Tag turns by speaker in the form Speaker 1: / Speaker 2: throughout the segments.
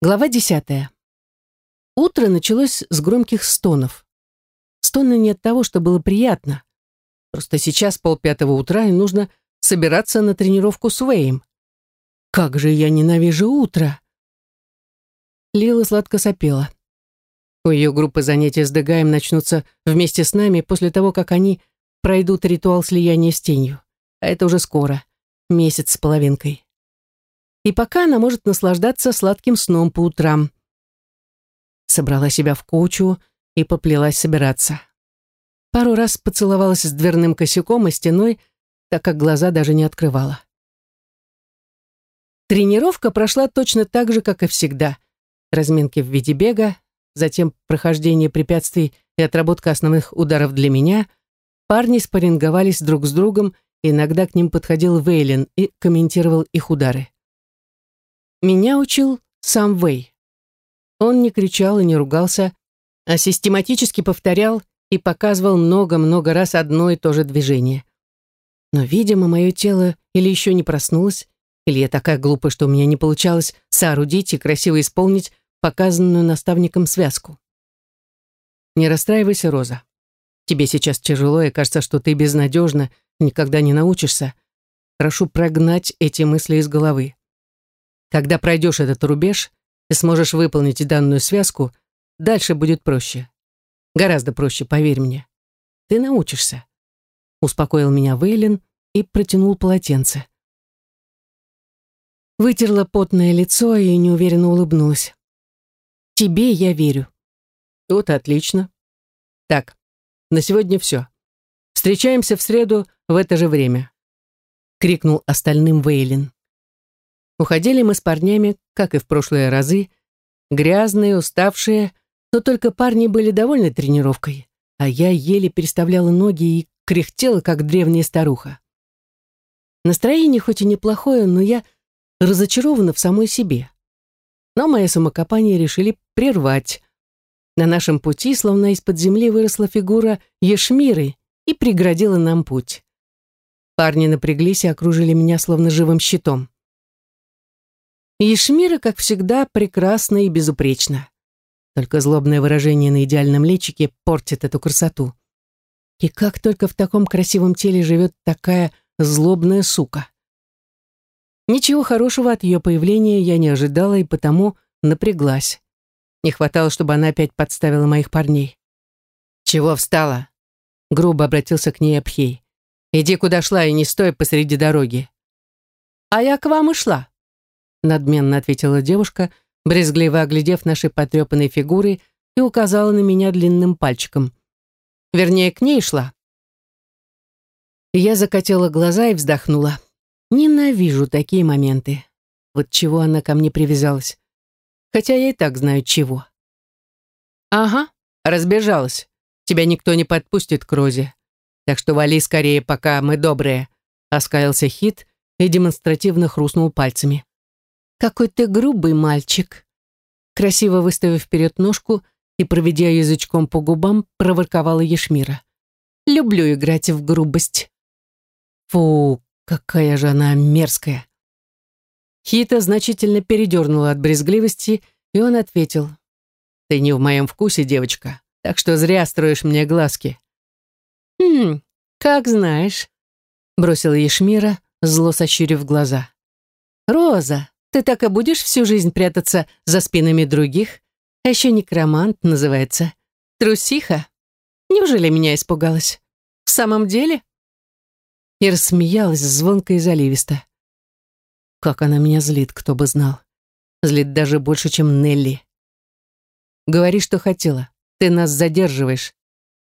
Speaker 1: Глава десятая. Утро началось с громких стонов. Стоны не от того, что было приятно. Просто сейчас полпятого утра, и нужно собираться на тренировку с Уэем. Как же я ненавижу утро! Лила сладко сопела. У ее группы занятия с Дегаем начнутся вместе с нами после того, как они пройдут ритуал слияния с тенью. А это уже скоро, месяц с половинкой и пока она может наслаждаться сладким сном по утрам. Собрала себя в кучу и поплелась собираться. Пару раз поцеловалась с дверным косяком и стеной, так как глаза даже не открывала. Тренировка прошла точно так же, как и всегда. Разминки в виде бега, затем прохождение препятствий и отработка основных ударов для меня. Парни спарринговались друг с другом, иногда к ним подходил Вейлен и комментировал их удары. Меня учил сам Вэй. Он не кричал и не ругался, а систематически повторял и показывал много-много раз одно и то же движение. Но, видимо, мое тело или еще не проснулось, или я такая глупая, что у меня не получалось соорудить и красиво исполнить показанную наставником связку. Не расстраивайся, Роза. Тебе сейчас тяжело, и кажется, что ты безнадежна, никогда не научишься. Прошу прогнать эти мысли из головы. Когда пройдешь этот рубеж и сможешь выполнить данную связку, дальше будет проще. Гораздо проще, поверь мне. Ты научишься. Успокоил меня Вейлин и протянул полотенце. Вытерла потное лицо и неуверенно улыбнулась. Тебе я верю. Вот отлично. Так, на сегодня все. Встречаемся в среду в это же время. Крикнул остальным Вейлин. Уходили мы с парнями, как и в прошлые разы, грязные, уставшие, но только парни были довольны тренировкой, а я еле переставляла ноги и кряхтела, как древняя старуха. Настроение хоть и неплохое, но я разочарована в самой себе. Но мое самокопание решили прервать. На нашем пути, словно из-под земли, выросла фигура Ешмиры и преградила нам путь. Парни напряглись и окружили меня словно живым щитом. Ешмира, как всегда, прекрасна и безупречна. Только злобное выражение на идеальном личике портит эту красоту. И как только в таком красивом теле живет такая злобная сука. Ничего хорошего от ее появления я не ожидала и потому напряглась. Не хватало, чтобы она опять подставила моих парней. «Чего встала?» Грубо обратился к ней Абхей. «Иди, куда шла, и не стой посреди дороги». «А я к вам и шла», надменно ответила девушка, брезгливо оглядев наши потрепанные фигуры и указала на меня длинным пальчиком. Вернее, к ней шла. Я закатила глаза и вздохнула. Ненавижу такие моменты. Вот чего она ко мне привязалась. Хотя я и так знаю, чего. Ага, разбежалась. Тебя никто не подпустит к Розе. Так что вали скорее, пока мы добрые. Оскалился Хит и демонстративно хрустнул пальцами. «Какой ты грубый мальчик!» Красиво выставив вперед ножку и, проведя язычком по губам, проворковала Ешмира. «Люблю играть в грубость». «Фу, какая же она мерзкая!» Хита значительно передернула от брезгливости, и он ответил. «Ты не в моем вкусе, девочка, так что зря строишь мне глазки». «Хм, как знаешь», — бросила Ешмира, зло сощурив глаза. «Роза, ты так и будешь всю жизнь прятаться за спинами других? А еще некромант называется. Трусиха? Неужели меня испугалась? В самом деле?» И рассмеялась звонко и заливисто. Как она меня злит, кто бы знал. Злит даже больше, чем Нелли. «Говори, что хотела. Ты нас задерживаешь»,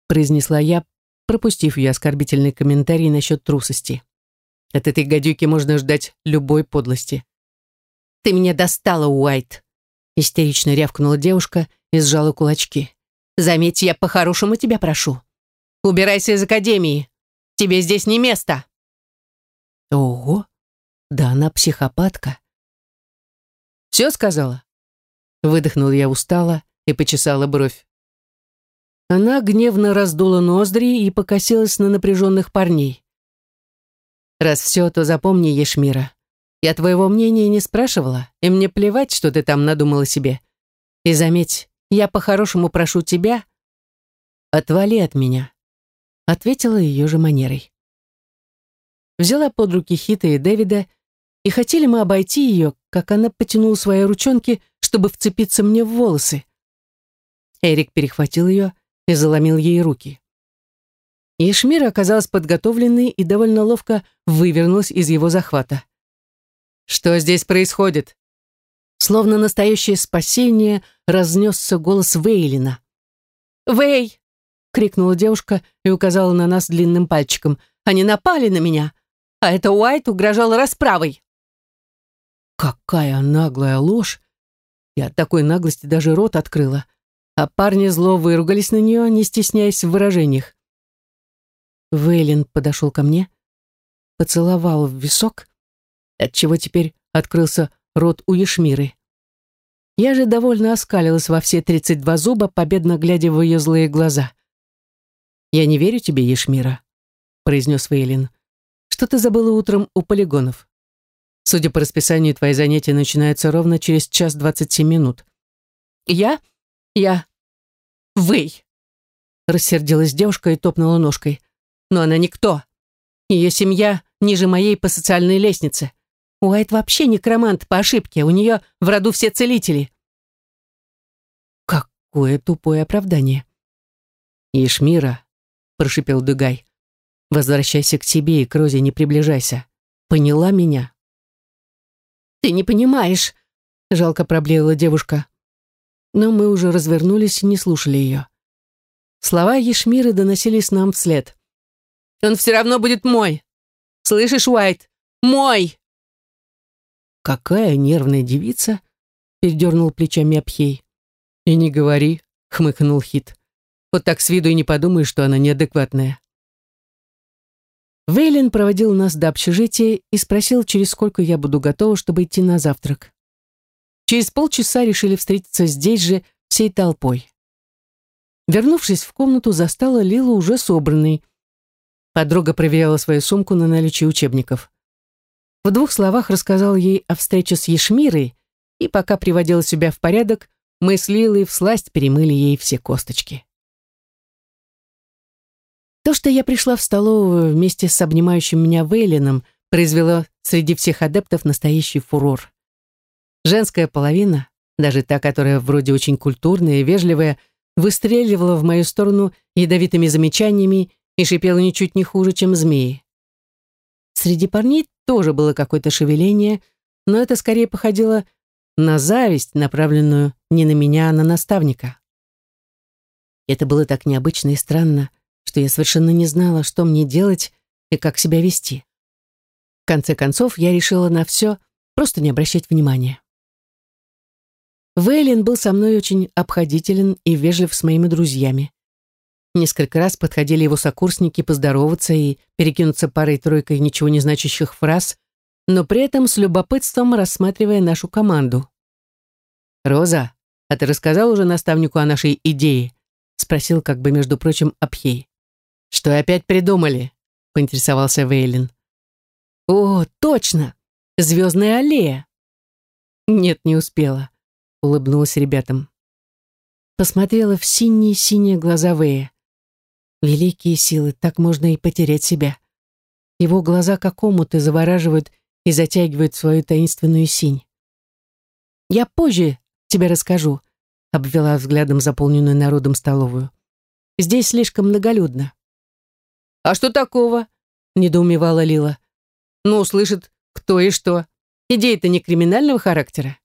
Speaker 1: произнесла я, пропустив ее оскорбительный комментарий насчет трусости. От этой гадюки можно ждать любой подлости. «Ты меня достала, Уайт!» Истерично рявкнула девушка и сжала кулачки. «Заметь, я по-хорошему тебя прошу. Убирайся из академии. Тебе здесь не место!» «Ого! Да она психопатка!» «Все сказала?» Выдохнул я устало и почесала бровь. Она гневно раздула ноздри и покосилась на напряженных парней. «Раз все, то запомни, Ешмира, Я твоего мнения не спрашивала, и мне плевать, что ты там надумала себе. И заметь, я по-хорошему прошу тебя, отвали от меня», — ответила ее же манерой. Взяла под руки Хита и Дэвида, и хотели мы обойти ее, как она потянула свои ручонки, чтобы вцепиться мне в волосы. Эрик перехватил ее и заломил ей руки. Ешмира оказалась подготовленной и довольно ловко вывернулась из его захвата. «Что здесь происходит?» Словно настоящее спасение разнесся голос Вейлина. «Вей!» — крикнула девушка и указала на нас длинным пальчиком. «Они напали на меня, а это Уайт угрожал расправой!» Какая наглая ложь! Я от такой наглости даже рот открыла, а парни зло выругались на нее, не стесняясь в выражениях. Вейлин подошел ко мне, поцеловал в висок, отчего теперь открылся рот у Ешмиры. Я же довольно оскалилась во все тридцать два зуба, победно глядя в ее злые глаза. «Я не верю тебе, Ешмира», — произнес Вейлин. «Что ты забыла утром у полигонов? Судя по расписанию, твои занятия начинаются ровно через час двадцать семь минут». «Я? Я? Вей!» Рассердилась девушка и топнула ножкой. «Но она никто. Ее семья ниже моей по социальной лестнице. Уайт вообще некромант по ошибке, у нее в роду все целители. Какое тупое оправдание. Ишмира, прошипел Дугай, возвращайся к себе и к Розе не приближайся. Поняла меня? Ты не понимаешь, жалко проблеяла девушка. Но мы уже развернулись и не слушали ее. Слова Ешмиры доносились нам вслед. «Он все равно будет мой! Слышишь, Уайт? Мой!» «Какая нервная девица!» — передернул плечами Абхей. «И не говори», — хмыкнул Хит. «Вот так с виду и не подумаешь, что она неадекватная». Вейлин проводил нас до общежития и спросил, через сколько я буду готова, чтобы идти на завтрак. Через полчаса решили встретиться здесь же всей толпой. Вернувшись в комнату, застала Лилу уже собранной. Подруга проверяла свою сумку на наличие учебников. В двух словах рассказал ей о встрече с Ешмирой, и пока приводила себя в порядок, мы с Лилой всласть перемыли ей все косточки. То, что я пришла в столовую вместе с обнимающим меня Вейлином, произвело среди всех адептов настоящий фурор. Женская половина, даже та, которая вроде очень культурная и вежливая, выстреливала в мою сторону ядовитыми замечаниями и шипела ничуть не хуже, чем змеи. Среди парней тоже было какое-то шевеление, но это скорее походило на зависть, направленную не на меня, а на наставника. Это было так необычно и странно, что я совершенно не знала, что мне делать и как себя вести. В конце концов, я решила на все просто не обращать внимания. Вейлин был со мной очень обходителен и вежлив с моими друзьями. Несколько раз подходили его сокурсники поздороваться и перекинуться парой-тройкой ничего не значащих фраз, но при этом с любопытством рассматривая нашу команду. «Роза, а ты рассказал уже наставнику о нашей идее?» спросил как бы, между прочим, Абхей. «Что опять придумали?» поинтересовался Вейлин. «О, точно! Звездная аллея!» «Нет, не успела», улыбнулась ребятам. Посмотрела в синие-синие глаза Вэя. Великие силы, так можно и потерять себя. Его глаза как омуты завораживают и затягивают свою таинственную синь. «Я позже тебе расскажу», — обвела взглядом заполненную народом столовую. «Здесь слишком многолюдно». «А что такого?» — недоумевала Лила. «Ну, услышит кто и что. Идея-то не криминального характера».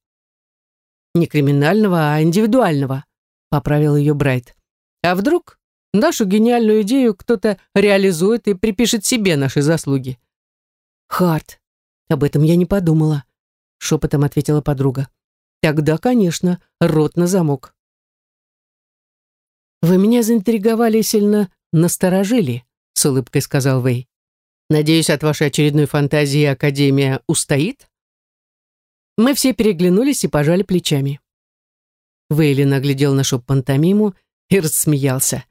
Speaker 1: «Не криминального, а индивидуального», — поправил ее Брайт. «А вдруг Нашу гениальную идею кто-то реализует и припишет себе наши заслуги. Харт, об этом я не подумала, шепотом ответила подруга. Тогда, конечно, рот на замок. Вы меня заинтриговали и сильно насторожили, с улыбкой сказал Вэй. Надеюсь, от вашей очередной фантазии Академия устоит? Мы все переглянулись и пожали плечами. Вейли наглядел нашу пантомиму и рассмеялся.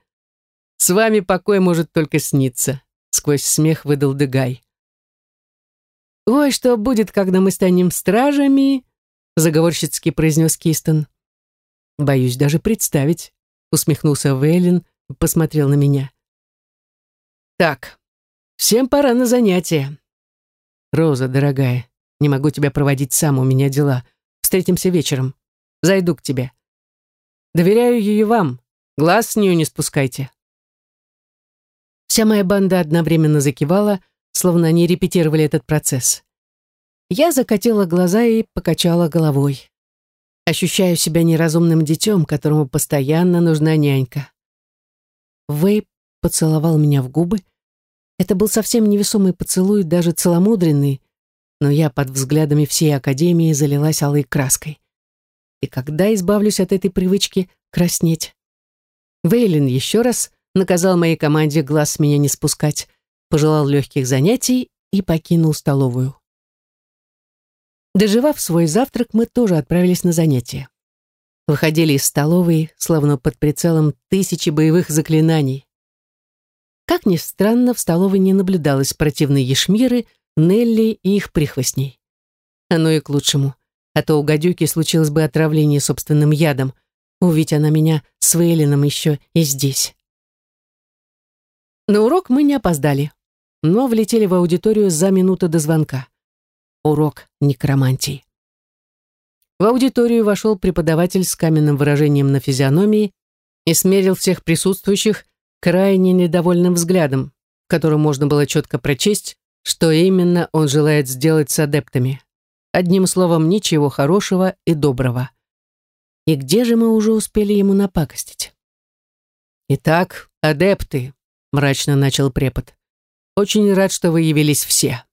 Speaker 1: С вами покой может только сниться», — сквозь смех выдал Дегай. «Ой, что будет, когда мы станем стражами?» заговорщицки произнес Кистон. «Боюсь даже представить», усмехнулся Вейлин и посмотрел на меня. «Так, всем пора на занятия. Роза, дорогая, не могу тебя проводить сам, у меня дела. Встретимся вечером. Зайду к тебе. Доверяю ее вам. Глаз с нее не спускайте». Вся моя банда одновременно закивала, словно они репетировали этот процесс. Я закатила глаза и покачала головой. Ощущаю себя неразумным детем, которому постоянно нужна нянька. Вэй поцеловал меня в губы. Это был совсем невесомый поцелуй, даже целомудренный, но я под взглядами всей Академии залилась алой краской. И когда избавлюсь от этой привычки краснеть? Вейлин еще раз наказал моей команде глаз меня не спускать, пожелал легких занятий и покинул столовую. Доживав свой завтрак, мы тоже отправились на занятия. Выходили из столовой, словно под прицелом тысячи боевых заклинаний. Как ни странно, в столовой не наблюдалось противной Ешмиры, Нелли и их прихвостней. Оно и к лучшему, а то у гадюки случилось бы отравление собственным ядом, увидеть она меня с Вейлином еще и здесь. На урок мы не опоздали, но влетели в аудиторию за минуту до звонка. Урок некромантии. В аудиторию вошел преподаватель с каменным выражением на физиономии и смерил всех присутствующих крайне недовольным взглядом, в котором можно было четко прочесть, что именно он желает сделать с адептами. Одним словом, ничего хорошего и доброго. И где же мы уже успели ему напакостить? Итак, адепты, мрачно начал препод. Очень рад, что вы явились все.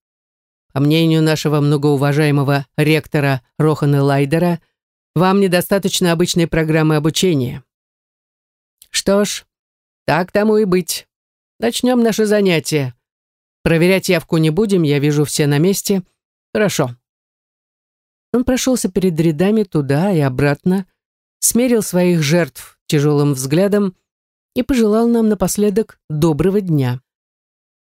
Speaker 1: По мнению нашего многоуважаемого ректора Рохана Лайдера, вам недостаточно обычной программы обучения. Что ж, так тому и быть. Начнем наше занятие. Проверять явку не будем, я вижу все на месте. Хорошо. Он прошелся перед рядами туда и обратно, смерил своих жертв тяжелым взглядом и пожелал нам напоследок доброго дня.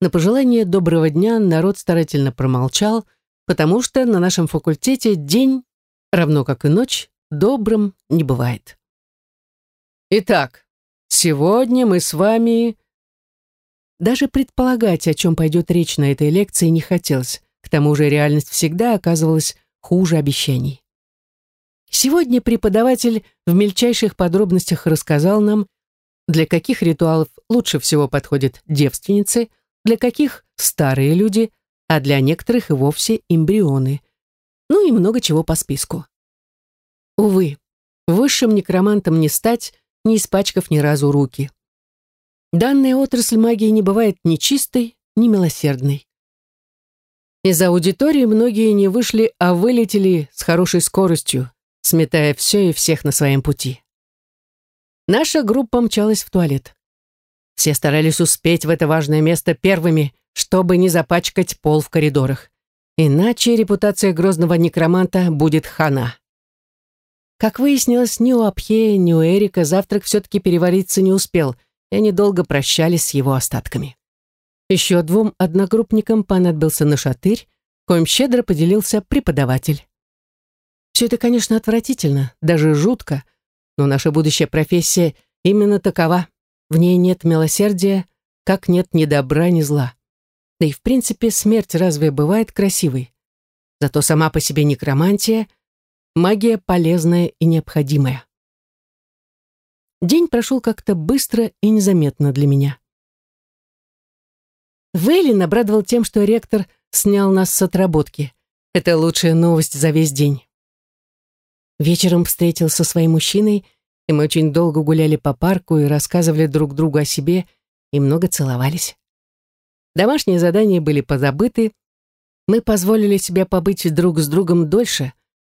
Speaker 1: На пожелание доброго дня народ старательно промолчал, потому что на нашем факультете день, равно как и ночь, добрым не бывает. Итак, сегодня мы с вами... Даже предполагать, о чем пойдет речь на этой лекции, не хотелось. К тому же реальность всегда оказывалась хуже обещаний. Сегодня преподаватель в мельчайших подробностях рассказал нам, для каких ритуалов лучше всего подходят девственницы, для каких старые люди, а для некоторых и вовсе эмбрионы. Ну и много чего по списку. Увы, высшим некромантом не стать, не испачкав ни разу руки. Данная отрасль магии не бывает ни чистой, ни милосердной. Из аудитории многие не вышли, а вылетели с хорошей скоростью, сметая все и всех на своем пути. Наша группа мчалась в туалет. Все старались успеть в это важное место первыми, чтобы не запачкать пол в коридорах. Иначе репутация грозного некроманта будет хана. Как выяснилось, ни у Апхея, ни у Эрика завтрак все-таки перевариться не успел, и они долго прощались с его остатками. Еще двум одногруппникам понадобился нашатырь, коим щедро поделился преподаватель. Все это, конечно, отвратительно, даже жутко, но наша будущая профессия именно такова. В ней нет милосердия, как нет ни добра, ни зла. Да и в принципе смерть разве бывает красивой? Зато сама по себе некромантия — магия полезная и необходимая. День прошел как-то быстро и незаметно для меня. Вейлин обрадовал тем, что ректор снял нас с отработки. Это лучшая новость за весь день. Вечером встретился со своим мужчиной, и мы очень долго гуляли по парку и рассказывали друг другу о себе, и много целовались. Домашние задания были позабыты. Мы позволили себе побыть друг с другом дольше,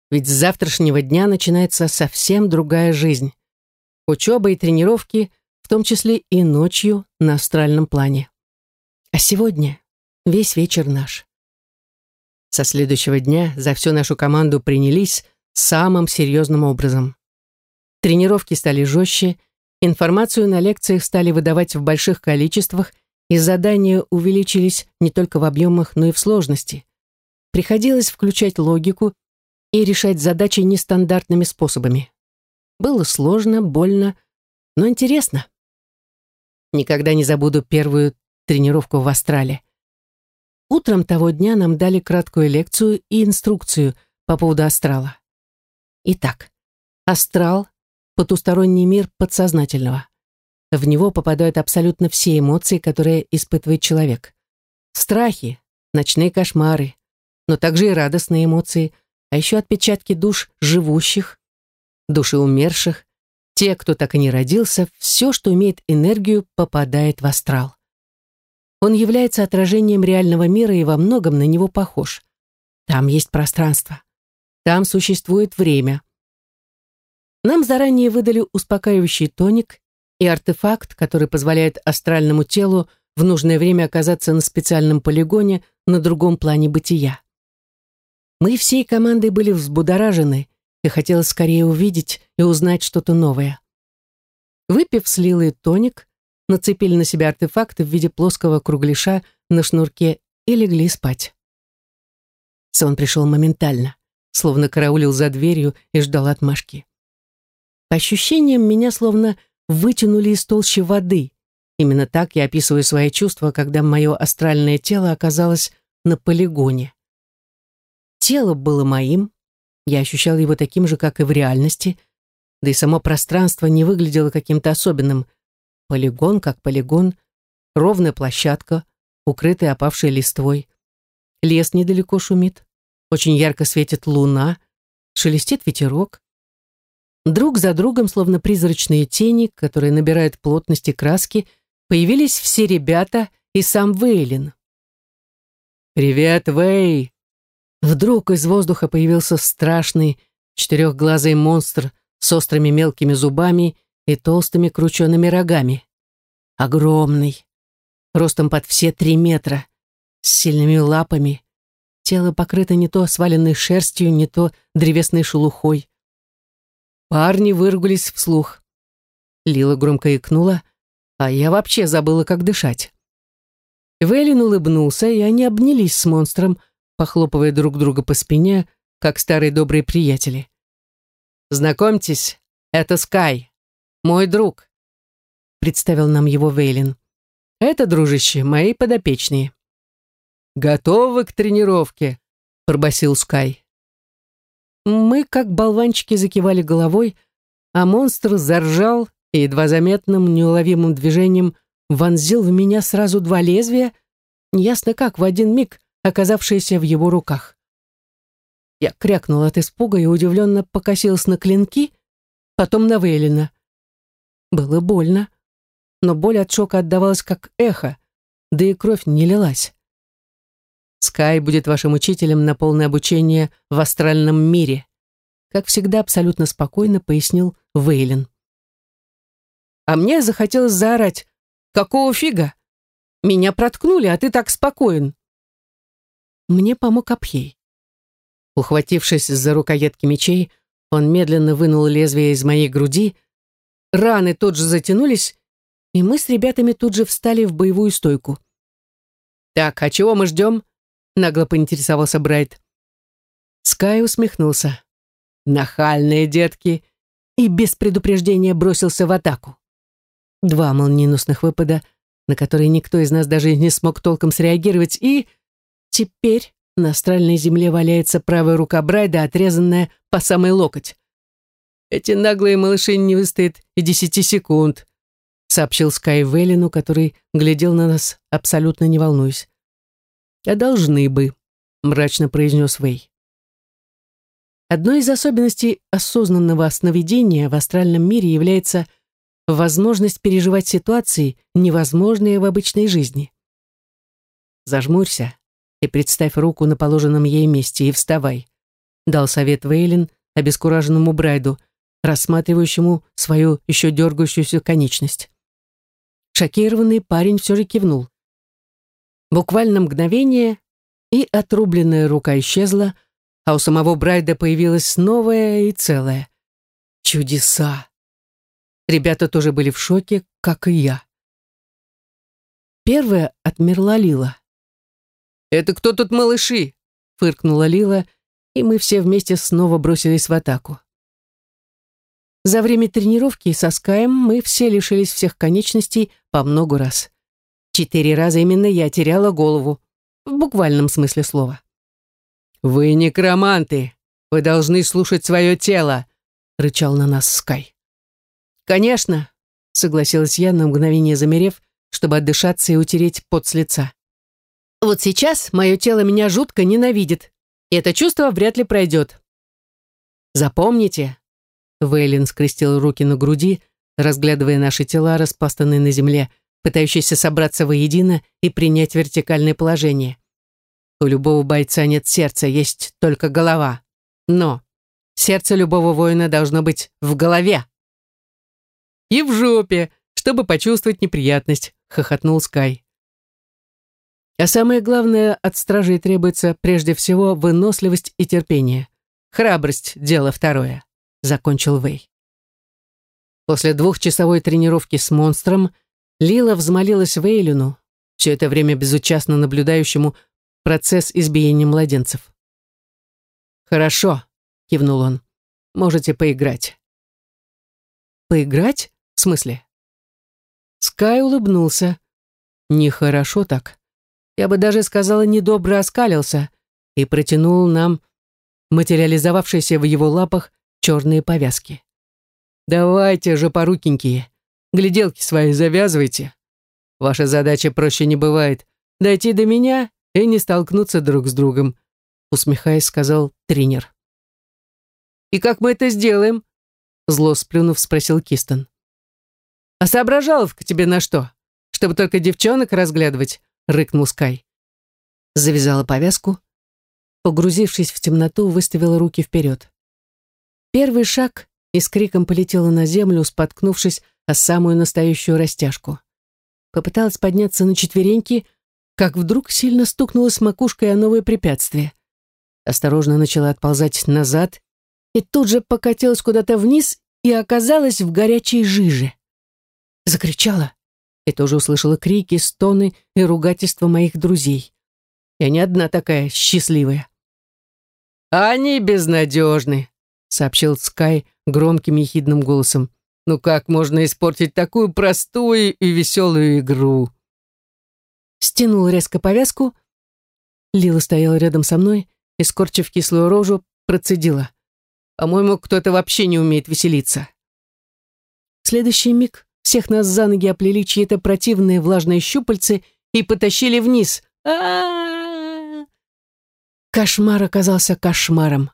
Speaker 1: ведь с завтрашнего дня начинается совсем другая жизнь. Учеба и тренировки, в том числе и ночью на астральном плане. А сегодня весь вечер наш. Со следующего дня за всю нашу команду принялись самым серьезным образом. Тренировки стали жестче, информацию на лекциях стали выдавать в больших количествах, и задания увеличились не только в объемах, но и в сложности. приходилось включать логику и решать задачи нестандартными способами. Было сложно, больно, но интересно. Никогда не забуду первую тренировку в Астрале. Утром того дня нам дали краткую лекцию и инструкцию по поводу астрала. Итак, астрал — потусторонний мир подсознательного. В него попадают абсолютно все эмоции, которые испытывает человек. Страхи, ночные кошмары, но также и радостные эмоции, а еще отпечатки душ живущих, души умерших, те, кто так и не родился, все, что имеет энергию, попадает в астрал. Он является отражением реального мира и во многом на него похож. Там есть пространство. Там существует время. Нам заранее выдали успокаивающий тоник и артефакт, который позволяет астральному телу в нужное время оказаться на специальном полигоне на другом плане бытия. Мы всей командой были взбудоражены и хотелось скорее увидеть и узнать что-то новое. Выпив с тоник, нацепили на себя артефакт в виде плоского кругляша на шнурке и легли спать. Сон пришел моментально, словно караулил за дверью и ждал отмашки. По ощущениям, меня словно вытянули из толщи воды. Именно так я описываю свои чувства, когда мое астральное тело оказалось на полигоне. Тело было моим, я ощущал его таким же, как и в реальности, да и само пространство не выглядело каким-то особенным. Полигон как полигон, ровная площадка, укрытая опавшей листвой. Лес недалеко шумит, очень ярко светит луна, шелестит ветерок. Друг за другом, словно призрачные тени, которые набирают плотности краски, появились все ребята и сам Вейлин. «Привет, Вей!» Вдруг из воздуха появился страшный четырехглазый монстр с острыми мелкими зубами и толстыми кручеными рогами. Огромный, ростом под все три метра, с сильными лапами. Тело покрыто не то сваленной шерстью, не то древесной шелухой. Парни выругались вслух. Лила громко икнула, а я вообще забыла, как дышать. Вейлин улыбнулся, и они обнялись с монстром, похлопывая друг друга по спине, как старые добрые приятели. «Знакомьтесь, это Скай, мой друг», — представил нам его Вейлин. «Это, дружище, мои подопечные». «Готовы к тренировке?» — пробасил Скай. Мы, как болванчики, закивали головой, а монстр заржал и едва заметным, неуловимым движением вонзил в меня сразу два лезвия, неясно как, в один миг оказавшиеся в его руках. Я крякнула от испуга и удивленно покосилась на клинки, потом на Вейлина. Было больно, но боль от шока отдавалась как эхо, да и кровь не лилась. Скай будет вашим учителем на полное обучение в астральном мире. Как всегда, абсолютно спокойно пояснил Вейлин. А мне захотелось заорать. «Какого фига? Меня проткнули, а ты так спокоен!» Мне помог Апхей. Ухватившись за рукоятки мечей, он медленно вынул лезвие из моей груди, раны тут же затянулись, и мы с ребятами тут же встали в боевую стойку. «Так, а чего мы ждем?» Нагло поинтересовался Брайт. Скай усмехнулся. Нахальные детки! И без предупреждения бросился в атаку. Два молниеносных выпада, на которые никто из нас даже не смог толком среагировать, и... Теперь на астральной земле валяется правая рука Брайда, отрезанная по самый локоть. «Эти наглые малыши не выстоят и десяти секунд», сообщил Скай Веллину, который глядел на нас, абсолютно не волнуясь. «А должны бы», — мрачно произнес Вэй. Одной из особенностей осознанного сновидения в астральном мире является возможность переживать ситуации, невозможные в обычной жизни. «Зажмурься и представь руку на положенном ей месте и вставай», дал совет Вейлин обескураженному Брайду, рассматривающему свою еще дергающуюся конечность. Шокированный парень все же кивнул. Буквально мгновение, и отрубленная рука исчезла, а у самого Брайда появилась новая и целая. Чудеса! Ребята тоже были в шоке, как и я. Первая отмерла Лила. «Это кто тут малыши?» фыркнула Лила, и мы все вместе снова бросились в атаку. За время тренировки со Скаем мы все лишились всех конечностей по много раз. Четыре раза именно я теряла голову, в буквальном смысле слова.
Speaker 2: «Вы некроманты! Вы должны слушать свое тело!» — рычал на нас Скай.
Speaker 1: «Конечно!» — согласилась я, на мгновение замерев, чтобы отдышаться и утереть пот с лица. «Вот сейчас мое тело меня жутко ненавидит, и это чувство вряд ли пройдет. Запомните, Вейлин скрестил руки на груди, разглядывая наши тела, распластанные на земле, пытающиеся собраться воедино и принять вертикальное положение. У любого бойца нет сердца, есть только голова. Но сердце любого воина должно быть в голове. «И в жопе, чтобы почувствовать неприятность», — хохотнул Скай. А самое главное, от стражей требуется прежде всего выносливость и терпение. Храбрость — дело второе закончил Вэй. После двухчасовой тренировки с монстром Лила взмолилась Вейлину, все это время безучастно наблюдающему процесс избиения младенцев. «Хорошо», — кивнул он, — «можете поиграть». «Поиграть? В смысле?» Скай улыбнулся. «Нехорошо так. Я бы даже сказала, недобро оскалился и протянул нам материализовавшийся в его лапах черные повязки. «Давайте же, порукенькие, гляделки свои завязывайте. Ваша задача проще не бывает. Дойти до меня и не столкнуться друг с другом», усмехаясь, сказал тренер. «И как мы это сделаем?» Зло сплюнув, спросил Кистон. «А соображаловка тебе на что? Чтобы только девчонок разглядывать?» рыкнул Скай. Завязала повязку, погрузившись в темноту, выставила руки вперед. Первый шаг и с криком полетела на землю, споткнувшись о самую настоящую растяжку. Попыталась подняться на четвереньки, как вдруг сильно стукнулась макушкой о новое препятствие. Осторожно начала отползать назад и тут же покатилась куда-то вниз и оказалась в горячей жиже. Закричала и тоже услышала крики, стоны и ругательства моих друзей. Я не одна такая счастливая. «Они безнадежны», сообщил Скай громким ехидным голосом. «Ну как можно испортить такую простую и веселую игру?» Стянул резко повязку. Лила стояла рядом со мной и, скорчив кислую рожу, процедила. «По-моему, кто-то вообще не умеет веселиться». В следующий миг всех нас за ноги оплели чьи-то противные влажные щупальцы и потащили вниз. а, -а, Кошмар оказался кошмаром.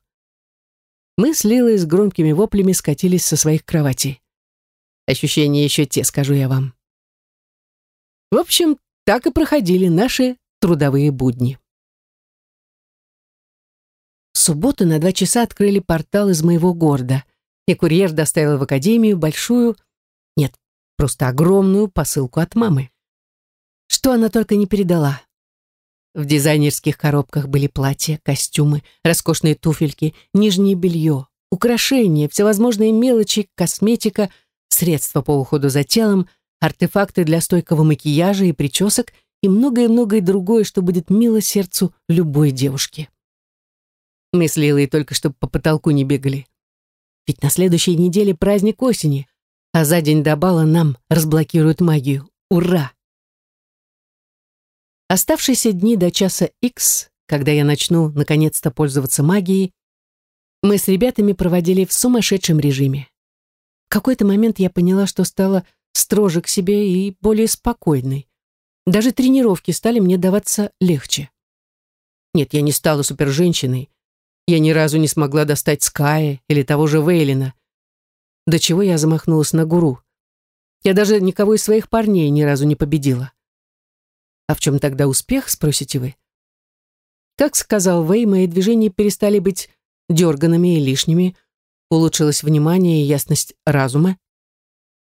Speaker 1: Мы с Лилой с громкими воплями скатились со своих кроватей. Ощущения еще те, скажу я вам. В общем, так и проходили наши трудовые будни. В субботу на два часа открыли портал из моего города, и курьер доставил в академию большую, нет, просто огромную посылку от мамы. Что она только не передала. В дизайнерских коробках были платья, костюмы, роскошные туфельки, нижнее белье, украшения, всевозможные мелочи, косметика, средства по уходу за телом, артефакты для стойкого макияжа и причесок и многое-многое другое, что будет мило сердцу любой девушки. Мы с Лилой только что по потолку не бегали. Ведь на следующей неделе праздник осени, а за день до бала нам разблокируют магию. Ура! Оставшиеся дни до часа X, когда я начну наконец-то пользоваться магией, мы с ребятами проводили в сумасшедшем режиме. В какой-то момент я поняла, что стала строже к себе и более спокойной. Даже тренировки стали мне даваться легче. Нет, я не стала суперженщиной. Я ни разу не смогла достать Ская или того же Вейлина. До чего я замахнулась на гуру. Я даже никого из своих парней ни разу не победила. А в чем тогда успех, спросите вы? Как сказал Вэй, мои движения перестали быть дерганными и лишними, улучшилось внимание и ясность разума,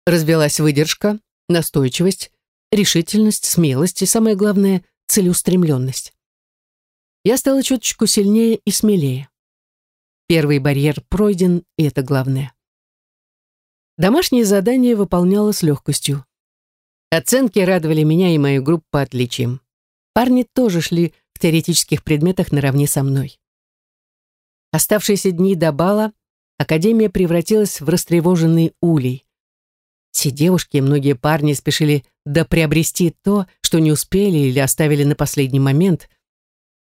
Speaker 1: развелась выдержка, настойчивость, решительность, смелость и, самое главное, целеустремленность. Я стала чуточку сильнее и смелее. Первый барьер пройден, и это главное. Домашнее задание выполняла с легкостью. Оценки радовали меня и мою группу отличием. Парни тоже шли в теоретических предметах наравне со мной. Оставшиеся дни до бала Академия превратилась в растревоженный улей. Все девушки и многие парни спешили доприобрести то, что не успели или оставили на последний момент.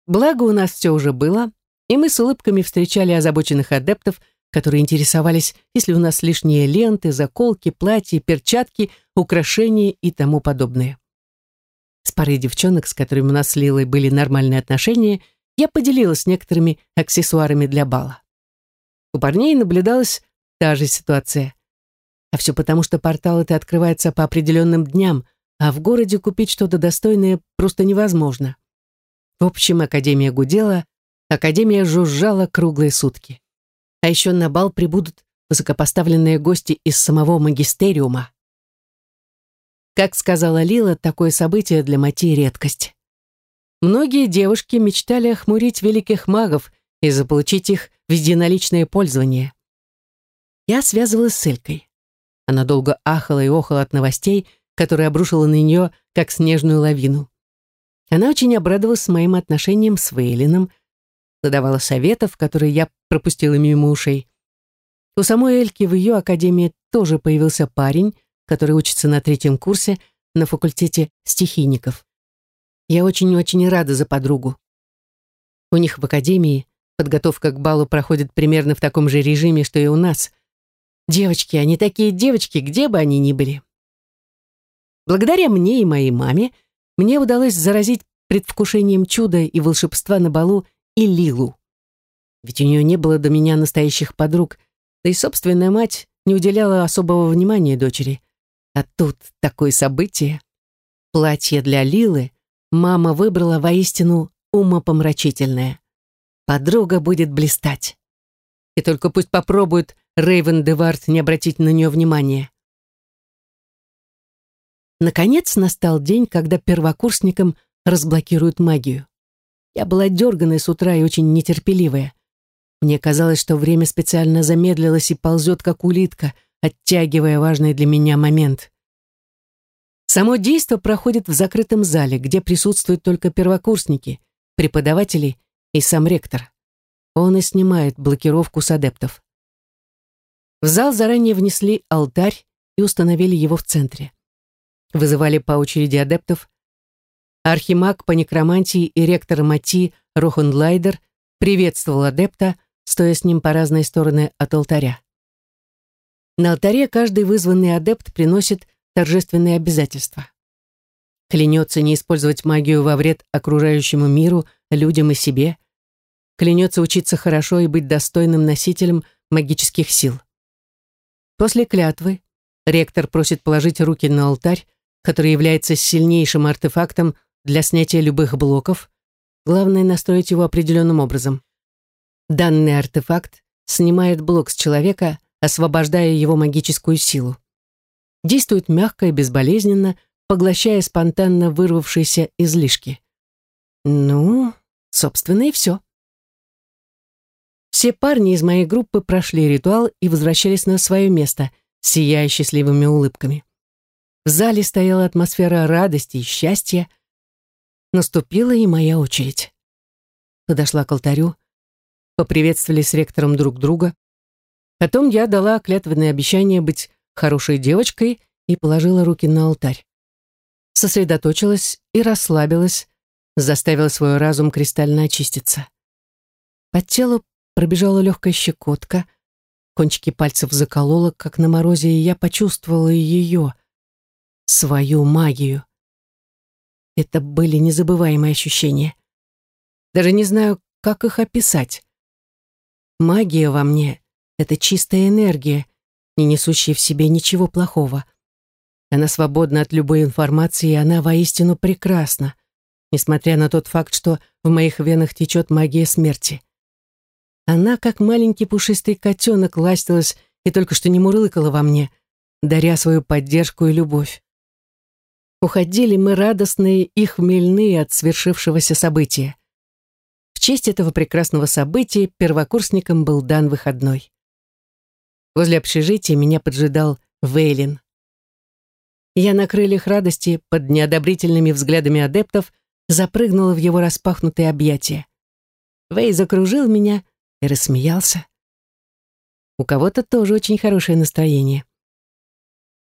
Speaker 1: Благо у нас все уже было, и мы с улыбками встречали озабоченных адептов, которые интересовались, если у нас лишние ленты, заколки, платья, перчатки, украшения и тому подобное. С парой девчонок, с которыми у нас с Лилой были нормальные отношения, я поделилась некоторыми аксессуарами для бала. У парней наблюдалась та же ситуация. А все потому, что портал это открывается по определенным дням, а в городе купить что-то достойное просто невозможно. В общем, Академия гудела, Академия жужжала круглые сутки. А еще на бал прибудут высокопоставленные гости из самого магистериума. Как сказала Лила, такое событие для Мати редкость. Многие девушки мечтали охмурить великих магов и заполучить их в единоличное пользование. Я связывалась с Элькой. Она долго ахала и охала от новостей, которые обрушила на нее, как снежную лавину. Она очень обрадовалась моим отношениям с Вейлином, надавала советов, которые я пропустила мимо ушей. У самой Эльки в ее академии тоже появился парень, который учится на третьем курсе на факультете стихийников. Я очень-очень рада за подругу. У них в академии подготовка к балу проходит примерно в таком же режиме, что и у нас. Девочки, они такие девочки, где бы они ни были. Благодаря мне и моей маме мне удалось заразить предвкушением чуда и волшебства на балу и Лилу. Ведь у нее не было до меня настоящих подруг, да и собственная мать не уделяла особого внимания дочери. А тут такое событие. Платье для Лилы мама выбрала воистину умопомрачительное. Подруга будет блистать. И только пусть попробует Рейвен Девард не обратить на нее внимания. Наконец настал день, когда первокурсникам разблокируют магию. Я была дерганой с утра и очень нетерпеливая. Мне казалось, что время специально замедлилось и ползет, как улитка, оттягивая важный для меня момент. Само действо проходит в закрытом зале, где присутствуют только первокурсники, преподаватели и сам ректор. Он и снимает блокировку с адептов. В зал заранее внесли алтарь и установили его в центре. Вызывали по очереди адептов, Архимаг по некромантии и ректор Мати Рохенлайдер приветствовал адепта, стоя с ним по разные стороны от алтаря. На алтаре каждый вызванный адепт приносит торжественные обязательства. Клянется не использовать магию во вред окружающему миру, людям и себе. Клянется учиться хорошо и быть достойным носителем магических сил. После клятвы ректор просит положить руки на алтарь, который является сильнейшим артефактом для снятия любых блоков, главное настроить его определенным образом. Данный артефакт снимает блок с человека, освобождая его магическую силу. Действует мягко и безболезненно, поглощая спонтанно вырвавшиеся излишки. Ну, собственно, и все. Все парни из моей группы прошли ритуал и возвращались на свое место, сияя счастливыми улыбками. В зале стояла атмосфера радости и счастья, Наступила и моя очередь. Подошла к алтарю, поприветствовали с ректором друг друга. Потом я дала клятвенное обещание быть хорошей девочкой и положила руки на алтарь. Сосредоточилась и расслабилась, заставила свой разум кристально очиститься. По телу пробежала легкая щекотка, кончики пальцев заколола, как на морозе, и я почувствовала ее, свою магию. Это были незабываемые ощущения. Даже не знаю, как их описать. Магия во мне — это чистая энергия, не несущая в себе ничего плохого. Она свободна от любой информации, и она воистину прекрасна, несмотря на тот факт, что в моих венах течет магия смерти. Она, как маленький пушистый котенок, ластилась и только что не мурлыкала во мне, даря свою поддержку и любовь. Уходили мы радостные и хмельные от свершившегося события. В честь этого прекрасного события первокурсникам был дан выходной. Возле общежития меня поджидал Вейлин. Я на крыльях радости под неодобрительными взглядами адептов запрыгнула в его распахнутые объятия. Вэй закружил меня и рассмеялся. У кого-то тоже очень хорошее настроение.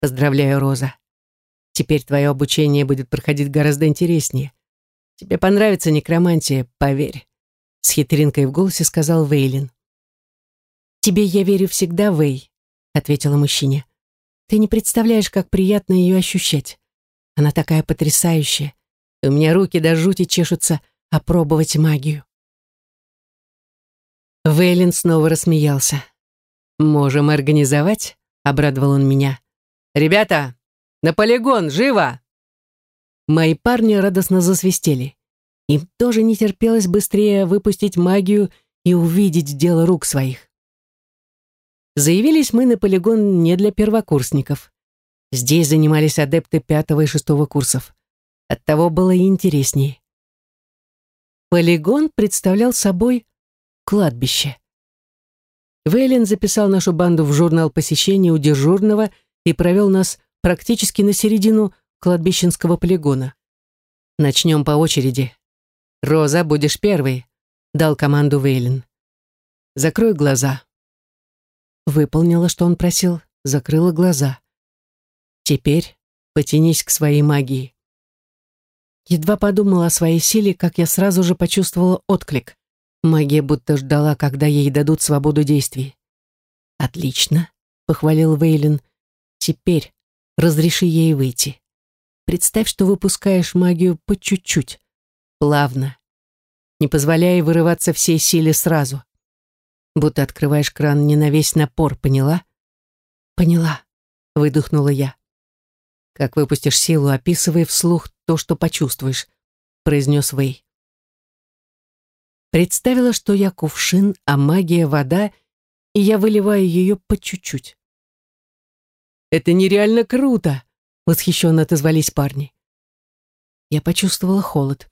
Speaker 1: Поздравляю, Роза. Теперь твое обучение будет проходить гораздо интереснее. Тебе понравится некромантия, поверь. С хитринкой в голосе сказал Вейлин. Тебе я верю всегда, Вей, ответила мужчине. Ты не представляешь, как приятно ее ощущать. Она такая потрясающая. И у меня руки до жути чешутся опробовать магию. Вейлин снова рассмеялся. «Можем организовать?» — обрадовал он меня. «Ребята, на полигон, живо!» Мои парни радостно засвистели. Им тоже не терпелось быстрее выпустить магию и увидеть дело рук своих. Заявились мы на полигон не для первокурсников. Здесь занимались адепты пятого и шестого курсов. Оттого было и интереснее. Полигон представлял собой кладбище. Вейлин записал нашу банду в журнал посещения у дежурного и провел нас практически на середину кладбищенского полигона. «Начнем по очереди. Роза, будешь первой», — дал команду Вейлин. «Закрой глаза». Выполнила, что он просил, закрыла глаза. Теперь потянись к своей магии. Едва подумала о своей силе, как я сразу же почувствовала отклик. Магия будто ждала, когда ей дадут свободу действий. «Отлично», — похвалил Вейлин. «Теперь разреши ей выйти. Представь, что выпускаешь магию по чуть-чуть, плавно, не позволяя вырываться всей силе сразу будто открываешь кран не на весь напор, поняла? Поняла, выдохнула я. Как выпустишь силу, описывай вслух то, что почувствуешь, произнес Вэй. Представила, что я кувшин, а магия — вода, и я выливаю ее по чуть-чуть. «Это нереально круто!» — восхищенно отозвались парни. Я почувствовала холод,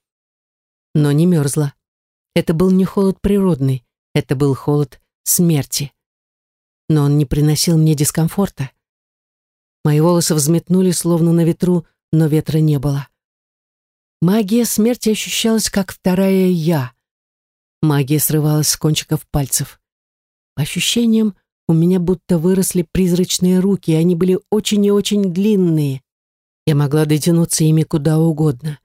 Speaker 1: но не мерзла. Это был не холод природный, это был холод смерти. Но он не приносил мне дискомфорта. Мои волосы взметнули, словно на ветру, но ветра не было. Магия смерти ощущалась, как вторая «я». Магия срывалась с кончиков пальцев. По ощущениям, у меня будто выросли призрачные руки, и они были очень и очень длинные. Я могла дотянуться ими куда угодно.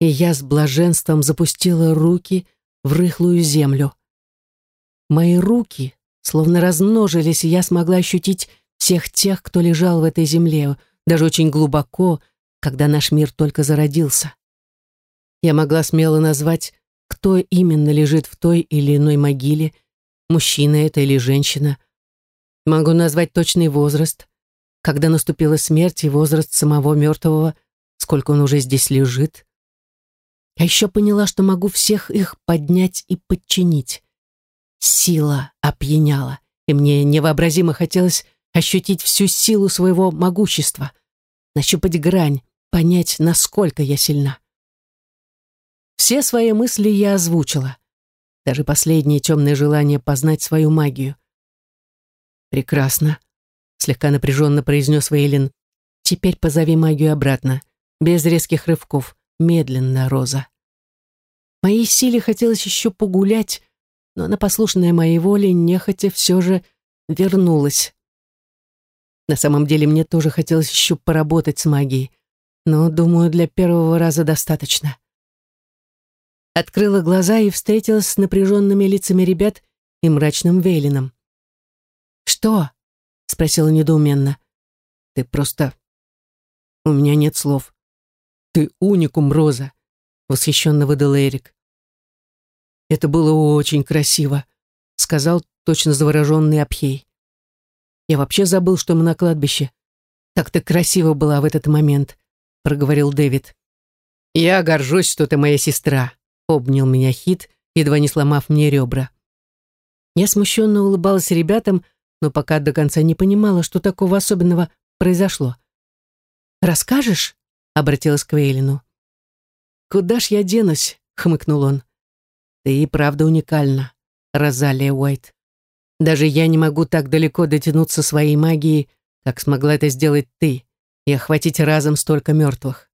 Speaker 1: И я с блаженством запустила руки в рыхлую землю. Мои руки словно размножились, и я смогла ощутить всех тех, кто лежал в этой земле, даже очень глубоко, когда наш мир только зародился. Я могла смело назвать, кто именно лежит в той или иной могиле, мужчина это или женщина. Могу назвать точный возраст, когда наступила смерть и возраст самого мертвого, сколько он уже здесь лежит. А еще поняла, что могу всех их поднять и подчинить. Сила опьяняла, и мне невообразимо хотелось ощутить всю силу своего могущества, нащупать грань, понять, насколько я сильна. Все свои мысли я озвучила, даже последнее темное желание познать свою магию. «Прекрасно», — слегка напряженно произнес Вейлин. «Теперь позови магию обратно, без резких рывков, медленно, Роза». Моей силе хотелось еще погулять, но на послушная моей воле нехотя все же вернулась. На самом деле мне тоже хотелось еще поработать с магией, но, думаю, для первого раза достаточно. Открыла глаза и встретилась с напряженными лицами ребят и мрачным Вейлином. «Что?» — спросила недоуменно. «Ты просто...» «У меня нет слов». «Ты уникум, Роза», — восхищенно выдал Эрик. Это было очень красиво, сказал точно завороженный Абхей. Я вообще забыл, что мы на кладбище. Так-то красиво была в этот момент, проговорил Дэвид. Я горжусь, что ты моя сестра, обнял меня Хит, едва не сломав мне ребра. Я смущенно улыбалась ребятам, но пока до конца не понимала, что такого особенного произошло. «Расскажешь?» — обратилась к Вейлину. «Куда ж я денусь?» — хмыкнул он. Ты и правда уникальна, Розалия Уайт. Даже я не могу так далеко дотянуться своей магией, как смогла это сделать ты, и охватить разом столько мертвых.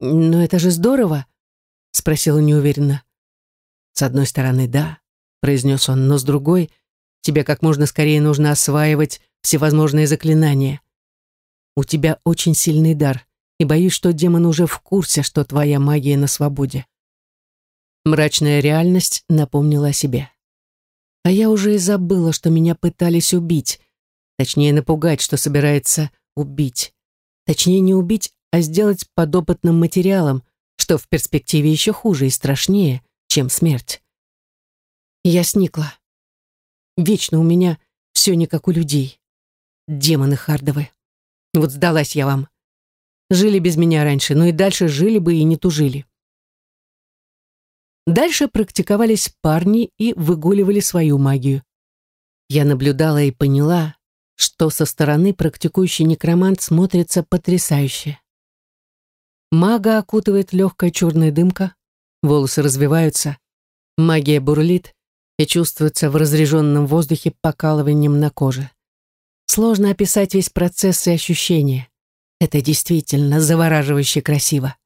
Speaker 1: «Но это же здорово!» спросила неуверенно. «С одной стороны, да», — произнес он, «но с другой, тебе как можно скорее нужно осваивать всевозможные заклинания. У тебя очень сильный дар, и боюсь, что демон уже в курсе, что твоя магия на свободе». Мрачная реальность напомнила о себе. А я уже и забыла, что меня пытались убить, точнее напугать, что собирается убить. Точнее не убить, а сделать подопытным материалом, что в перспективе еще хуже и страшнее, чем смерть. Я сникла. Вечно у меня все не как у людей. Демоны хардовы. Вот сдалась я вам. Жили без меня раньше, но и дальше жили бы и не тужили. Дальше практиковались парни и выгуливали свою магию. Я наблюдала и поняла, что со стороны практикующий некромант смотрится потрясающе. Мага окутывает легкая черная дымка, волосы развиваются, магия бурлит и чувствуется в разреженном воздухе покалыванием на коже. Сложно описать весь процесс и ощущения. Это действительно завораживающе красиво.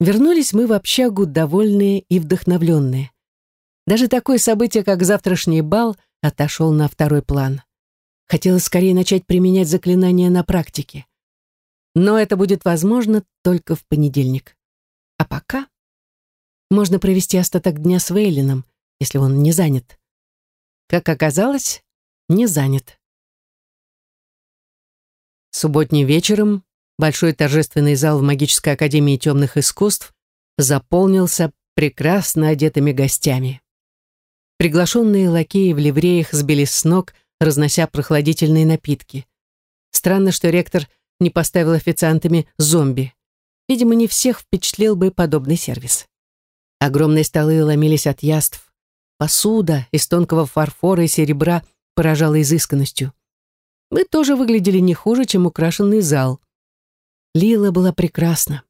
Speaker 1: Вернулись мы в общагу довольные и вдохновленные. Даже такое событие, как завтрашний бал, отошел на второй план. Хотелось скорее начать применять заклинания на практике. Но это будет возможно только в понедельник. А пока можно провести остаток дня с Вейлином, если он не занят. Как оказалось, не занят. Субботним вечером большой торжественный зал в Магической Академии Темных Искусств заполнился прекрасно одетыми гостями. Приглашенные лакеи в ливреях сбили с ног, разнося прохладительные напитки. Странно, что ректор не поставил официантами зомби. Видимо, не всех впечатлил бы подобный сервис. Огромные столы ломились от яств. Посуда из тонкого фарфора и серебра поражала изысканностью. Мы тоже выглядели не хуже, чем украшенный зал. Лила была прекрасна.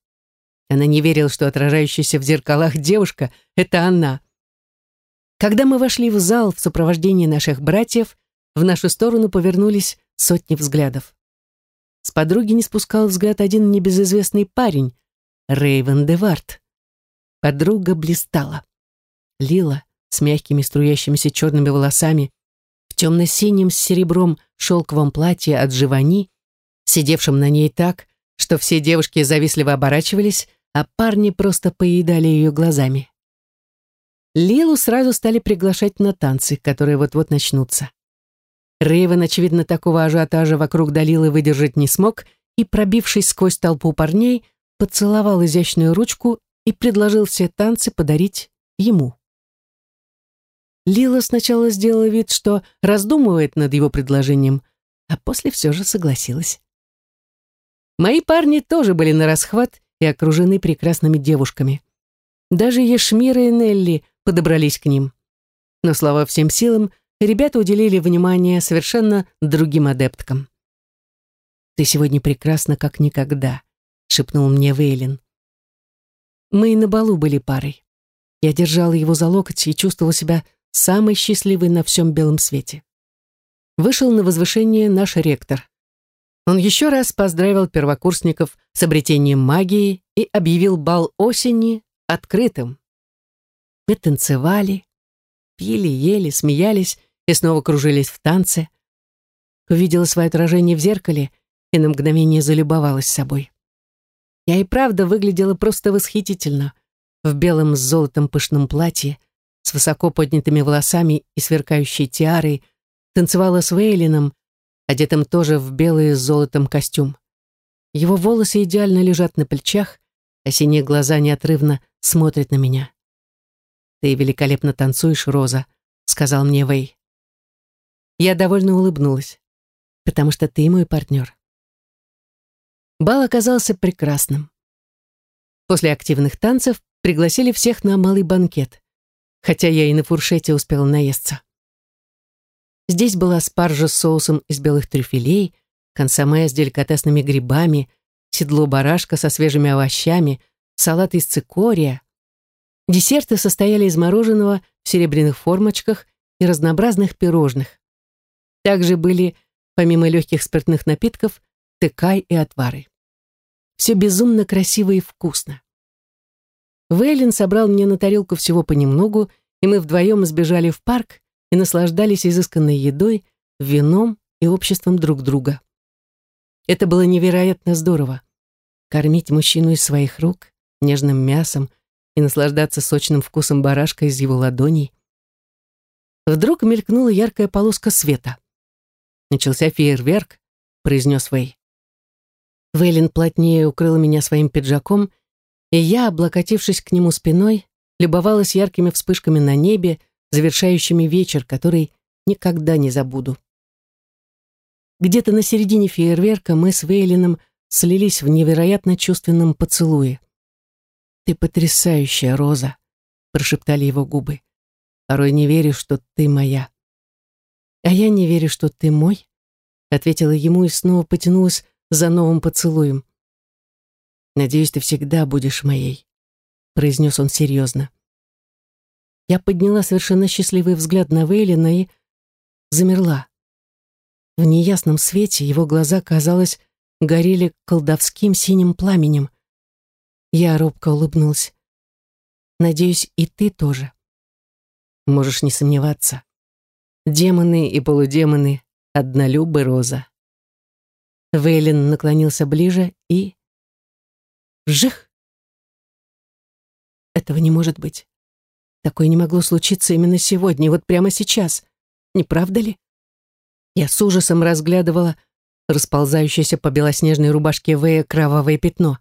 Speaker 1: Она не верила, что отражающаяся в зеркалах девушка — это она. Когда мы вошли в зал в сопровождении наших братьев, в нашу сторону повернулись сотни взглядов. С подруги не спускал взгляд один небезызвестный парень, Рейвен Девард. Подруга блистала. Лила с мягкими струящимися черными волосами, в темно-синем с серебром шелковом платье от Живани, сидевшем на ней так, что все девушки завистливо оборачивались, а парни просто поедали ее глазами. Лилу сразу стали приглашать на танцы, которые вот-вот начнутся. Рейвен, очевидно, такого ажиотажа вокруг Далилы выдержать не смог и, пробившись сквозь толпу парней, поцеловал изящную ручку и предложил все танцы подарить ему. Лила сначала сделала вид, что раздумывает над его предложением, а после все же согласилась. Мои парни тоже были на расхват и окружены прекрасными девушками. Даже Ешмира и Нелли подобрались к ним. Но, слава всем силам, ребята уделили внимание совершенно другим адепткам. «Ты сегодня прекрасна, как никогда», — шепнул мне Вейлин. Мы и на балу были парой. Я держала его за локоть и чувствовала себя самой счастливой на всем белом свете. Вышел на возвышение наш ректор. Он еще раз поздравил первокурсников с обретением магии и объявил бал осени открытым. Мы танцевали, пили, ели, смеялись и снова кружились в танце. Увидела свое отражение в зеркале и на мгновение залюбовалась собой. Я и правда выглядела просто восхитительно в белом с золотом пышном платье, с высоко поднятыми волосами и сверкающей тиарой, танцевала с Вейлином, одетым тоже в белый с золотом костюм. Его волосы идеально лежат на плечах, а синие глаза неотрывно смотрят на меня. «Ты великолепно танцуешь, Роза», — сказал мне Вей. Я довольно улыбнулась, потому что ты мой партнер. Бал оказался прекрасным. После активных танцев пригласили всех на малый банкет, хотя я и на фуршете успела наесться. Здесь была спаржа с соусом из белых трюфелей, консоме с деликатесными грибами, седло барашка со свежими овощами, салат из цикория. Десерты состояли из мороженого в серебряных формочках и разнообразных пирожных. Также были, помимо легких спиртных напитков, тыкай и отвары. Все безумно красиво и вкусно. Вейлин собрал мне на тарелку всего понемногу, и мы вдвоем сбежали в парк и наслаждались изысканной едой, вином и обществом друг друга. Это было невероятно здорово. Кормить мужчину из своих рук, нежным мясом и наслаждаться сочным вкусом барашка из его ладоней. Вдруг мелькнула яркая полоска света. «Начался фейерверк», — произнес Вэй. Вейлин плотнее укрыл меня своим пиджаком, и я, облокотившись к нему спиной, любовалась яркими вспышками на небе, завершающими вечер, который никогда не забуду. Где-то на середине фейерверка мы с Вейлином слились в невероятно чувственном поцелуе. «Ты потрясающая, Роза», — прошептали его губы. «Порой не верю, что ты моя». «А я не верю, что ты мой», — ответила ему и снова потянулась за новым поцелуем. «Надеюсь, ты всегда будешь моей», — произнес он серьезно. Я подняла совершенно счастливый взгляд на Вейлина и замерла. В неясном свете его глаза, казалось, горели колдовским синим пламенем. Я робко улыбнулась. «Надеюсь, и ты тоже». «Можешь не сомневаться. Демоны и полудемоны — однолюбы Роза». Вейлин наклонился ближе и... Вжих! Этого не может быть. Такое не могло случиться именно сегодня, вот прямо сейчас. Не правда ли? Я с ужасом разглядывала расползающееся по белоснежной рубашке Вэя кровавое пятно.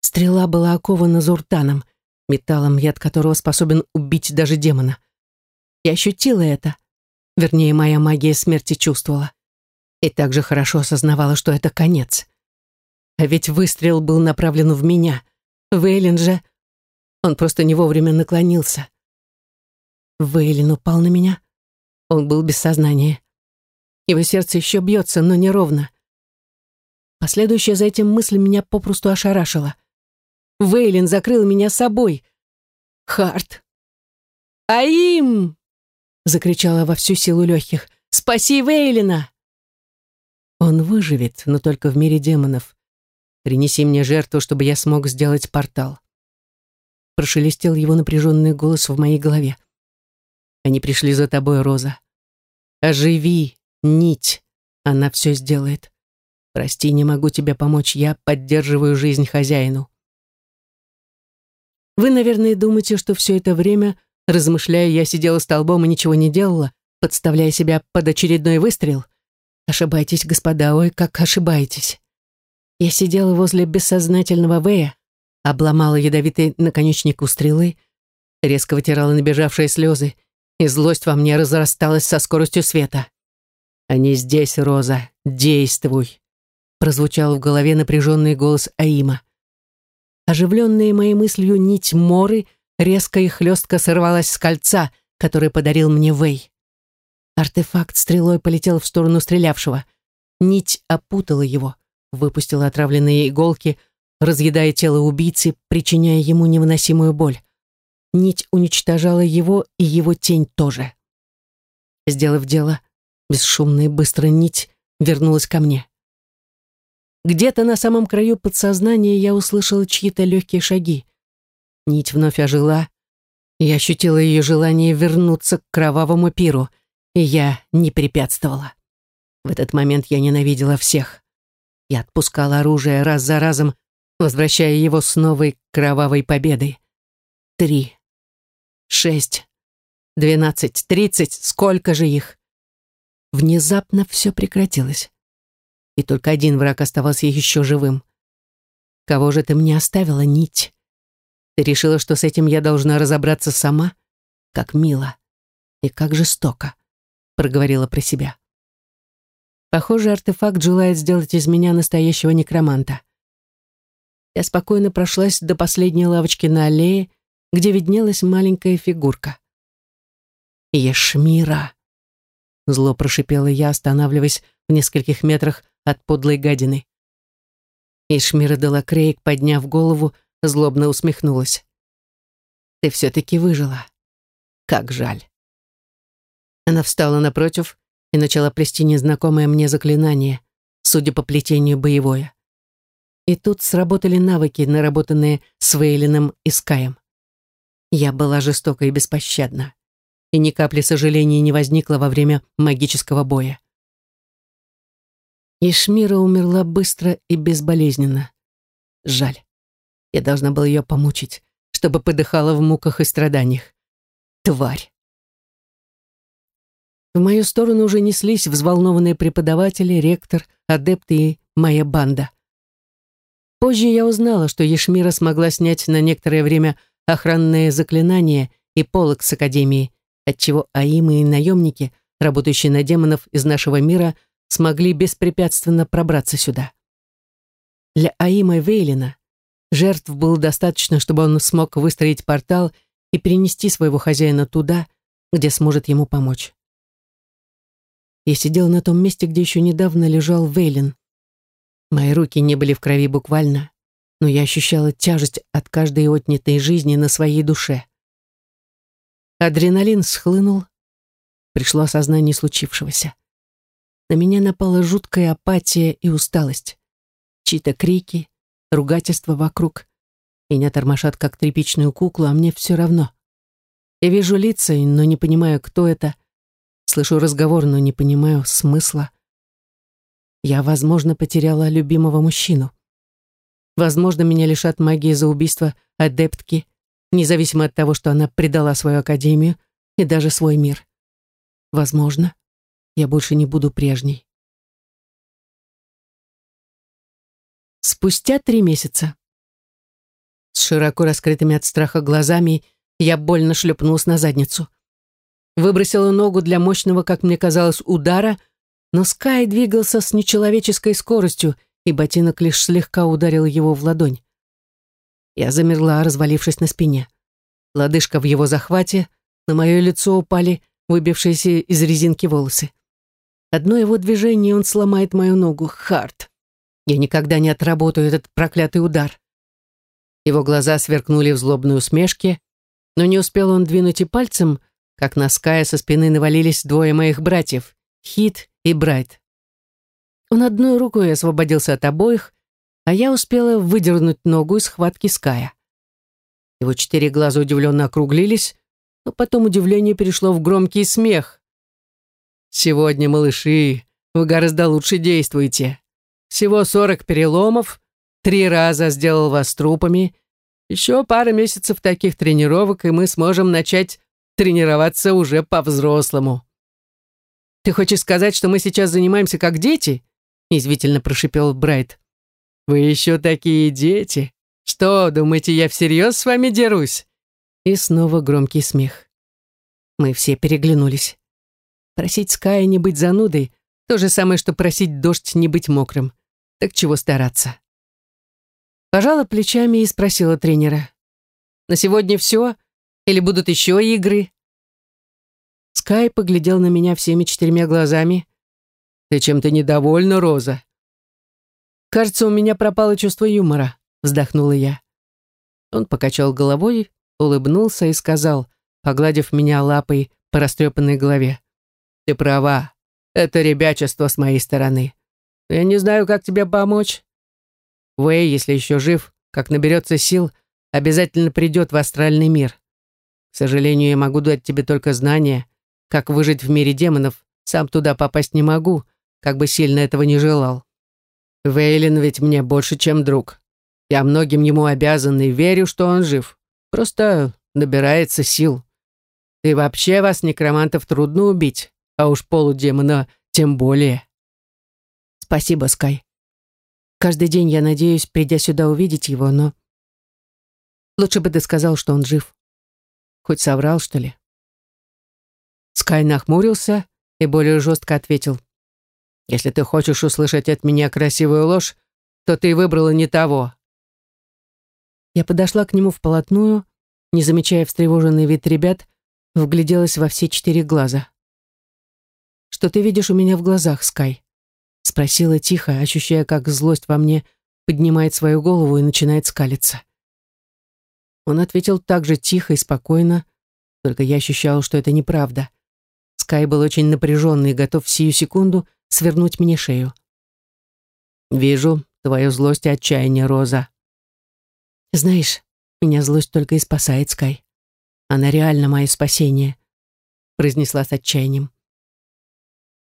Speaker 1: Стрела была окована зуртаном, металлом, яд которого способен убить даже демона. Я ощутила это. Вернее, моя магия смерти чувствовала и также хорошо осознавала, что это конец. А ведь выстрел был направлен в меня. Вейлин же... Он просто не вовремя наклонился. Вейлин упал на меня. Он был без сознания. Его сердце еще бьется, но неровно. Последующая за этим мысль меня попросту ошарашила. Вейлин закрыл меня собой. Харт. «Аим!» — закричала во всю силу легких. «Спаси Вейлина!» Он выживет, но только в мире демонов. Принеси мне жертву, чтобы я смог сделать портал. Прошелестел его напряженный голос в моей голове. Они пришли за тобой, Роза. Оживи нить, она все сделает. Прости, не могу тебе помочь, я поддерживаю жизнь хозяину. Вы, наверное, думаете, что все это время, размышляя, я сидела столбом и ничего не делала, подставляя себя под очередной выстрел. Ошибаетесь, господа, ой, как ошибаетесь. Я сидела возле бессознательного Вэя, обломала ядовитый наконечник у стрелы, резко вытирала набежавшие слезы, и злость во мне разрасталась со скоростью света. «Они здесь, Роза, действуй!» прозвучал в голове напряженный голос Аима. Оживленная моей мыслью нить Моры резко и хлестко сорвалась с кольца, которое подарил мне Вэй. Артефакт стрелой полетел в сторону стрелявшего. Нить опутала его, выпустила отравленные иголки, разъедая тело убийцы, причиняя ему невыносимую боль. Нить уничтожала его и его тень тоже. Сделав дело, бесшумно и быстро нить вернулась ко мне. Где-то на самом краю подсознания я услышала чьи-то легкие шаги. Нить вновь ожила, я ощутила ее желание вернуться к кровавому пиру — и я не препятствовала. В этот момент я ненавидела всех. Я отпускала оружие раз за разом, возвращая его с новой кровавой победой. Три, шесть, двенадцать, тридцать, сколько же их? Внезапно все прекратилось. И только один враг оставался еще живым. Кого же ты мне оставила, нить? Ты решила, что с этим я должна разобраться сама? Как мило и как жестоко проговорила про себя. Похоже, артефакт желает сделать из меня настоящего некроманта. Я спокойно прошлась до последней лавочки на аллее, где виднелась маленькая фигурка. «Ешмира!» Зло прошипела я, останавливаясь в нескольких метрах от подлой гадины. Ишмира Делакрейк, подняв голову, злобно усмехнулась. «Ты все-таки выжила. Как жаль». Она встала напротив и начала плести незнакомое мне заклинание, судя по плетению боевое. И тут сработали навыки, наработанные с Вейлином и Скаем. Я была жестока и беспощадна, и ни капли сожаления не возникло во время магического боя. Ишмира умерла быстро и безболезненно. Жаль. Я должна была ее помучить, чтобы подыхала в муках и страданиях. Тварь. В мою сторону уже неслись взволнованные преподаватели, ректор, адепты и моя банда. Позже я узнала, что Ешмира смогла снять на некоторое время охранные заклинания и полок с Академии, отчего аимы и наемники, работающие на демонов из нашего мира, смогли беспрепятственно пробраться сюда. Для Аима Вейлина жертв было достаточно, чтобы он смог выстроить портал и перенести своего хозяина туда, где сможет ему помочь. Я сидел на том месте, где еще недавно лежал Вейлин. Мои руки не были в крови буквально, но я ощущала тяжесть от каждой отнятой жизни на своей душе. Адреналин схлынул, пришло осознание случившегося. На меня напала жуткая апатия и усталость. Чьи-то крики, ругательства вокруг. Меня тормошат как тряпичную куклу, а мне все равно. Я вижу лица, но не понимаю, кто это, Слышу разговор, но не понимаю смысла. Я, возможно, потеряла любимого мужчину. Возможно, меня лишат магии за убийство адептки, независимо от того, что она предала свою академию и даже свой мир. Возможно, я больше не буду прежней. Спустя три месяца. С широко раскрытыми от страха глазами я больно шлепнулась на задницу выбросила ногу для мощного, как мне казалось, удара, но Скай двигался с нечеловеческой скоростью, и ботинок лишь слегка ударил его в ладонь. Я замерла, развалившись на спине. Лодыжка в его захвате, на мое лицо упали выбившиеся из резинки волосы. Одно его движение, он сломает мою ногу. Харт. Я никогда не отработаю этот проклятый удар. Его глаза сверкнули в злобной усмешке, но не успел он двинуть и пальцем, как на Ская со спины навалились двое моих братьев, Хит и Брайт. Он одной рукой освободился от обоих, а я успела выдернуть ногу из схватки Ская. Его четыре глаза удивленно округлились, но потом удивление перешло в громкий смех. «Сегодня, малыши, вы гораздо лучше действуете. Всего сорок переломов, три раза сделал вас трупами. Еще пара месяцев таких тренировок, и мы сможем начать тренироваться уже по-взрослому. «Ты хочешь сказать, что мы сейчас занимаемся как дети?» извительно прошипел Брайт. «Вы еще такие дети. Что, думаете, я всерьез с вами дерусь?» И снова громкий смех. Мы все переглянулись. Просить Ская не быть занудой — то же самое, что просить дождь не быть мокрым. Так чего стараться? Пожала плечами и спросила тренера. «На сегодня все? Или будут еще игры?» Скай поглядел на меня всеми четырьмя глазами. «Ты чем-то недовольна, Роза?» «Кажется, у меня пропало чувство юмора», — вздохнула я. Он покачал головой, улыбнулся и сказал, погладив меня лапой по растрепанной голове. «Ты права. Это ребячество с моей стороны. Я не знаю, как тебе помочь. Вэй, если еще жив, как наберется сил, обязательно придет в астральный мир. К сожалению, я могу дать тебе только знания. Как выжить в мире демонов, сам туда попасть не могу, как бы сильно этого не желал. Вейлин ведь мне больше, чем друг. Я многим ему обязан и верю, что он жив. Просто набирается сил. И вообще вас, некромантов, трудно убить, а уж полудемона тем более. Спасибо, Скай. Каждый день я надеюсь, придя сюда, увидеть его, но... Лучше бы ты сказал, что он жив. Хоть соврал, что ли? Скай нахмурился и более жестко ответил. «Если ты хочешь услышать от меня красивую ложь, то ты выбрала не того». Я подошла к нему вплотную, не замечая встревоженный вид ребят, вгляделась во все четыре глаза. «Что ты видишь у меня в глазах, Скай?» Спросила тихо, ощущая, как злость во мне поднимает свою голову и начинает скалиться. Он ответил так же тихо и спокойно, только я ощущала, что это неправда. Скай был очень напряженный и готов в сию секунду свернуть мне шею. «Вижу,
Speaker 2: твою злость и отчаяние, Роза.
Speaker 1: Знаешь, меня злость только и спасает, Скай. Она реально мое спасение, произнесла с отчаянием.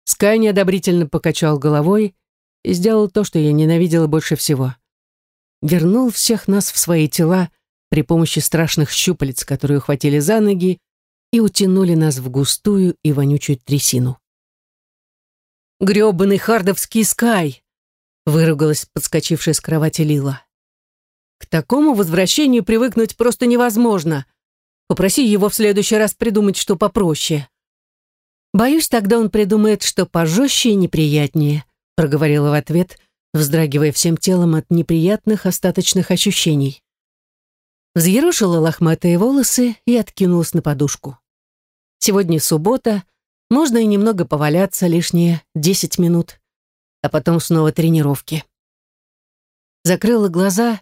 Speaker 2: Скай неодобрительно покачал головой и сделал то, что я ненавидела больше всего. Вернул всех нас в свои тела при помощи страшных щупалец, которые ухватили за ноги и утянули нас в густую и вонючую трясину.
Speaker 1: «Грёбаный хардовский Скай!» — выругалась подскочившая с кровати Лила. «К такому возвращению привыкнуть просто невозможно. Попроси его в следующий раз придумать что попроще». «Боюсь, тогда он придумает, что пожестче и неприятнее», — проговорила в ответ, вздрагивая всем телом от неприятных остаточных ощущений. Взъерошила лохматые волосы и откинулась на подушку. Сегодня суббота, можно и немного поваляться лишние десять минут, а потом снова тренировки. Закрыла глаза,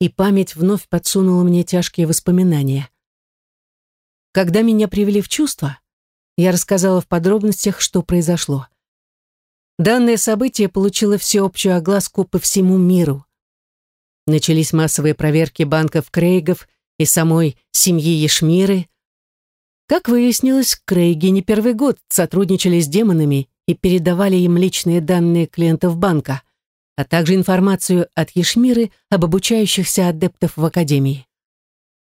Speaker 1: и память вновь подсунула мне тяжкие воспоминания. Когда меня привели в чувство, я рассказала в подробностях, что произошло. Данное событие получило всеобщую огласку по всему миру. Начались массовые проверки банков Крейгов и самой семьи Ешмиры. Как выяснилось, Крейги не первый год сотрудничали с демонами и передавали им личные данные клиентов банка, а также информацию от Ешмиры об обучающихся адептов в Академии.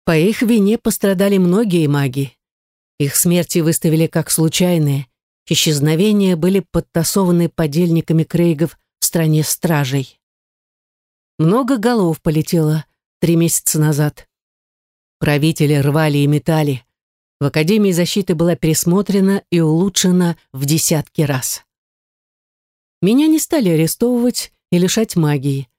Speaker 1: По их вине пострадали многие маги. Их смерти выставили как случайные. Исчезновения были подтасованы подельниками Крейгов в стране стражей. Много голов полетело три месяца назад. Правители рвали и метали. В Академии защиты была пересмотрена и улучшена в десятки раз. Меня не стали арестовывать и лишать магии.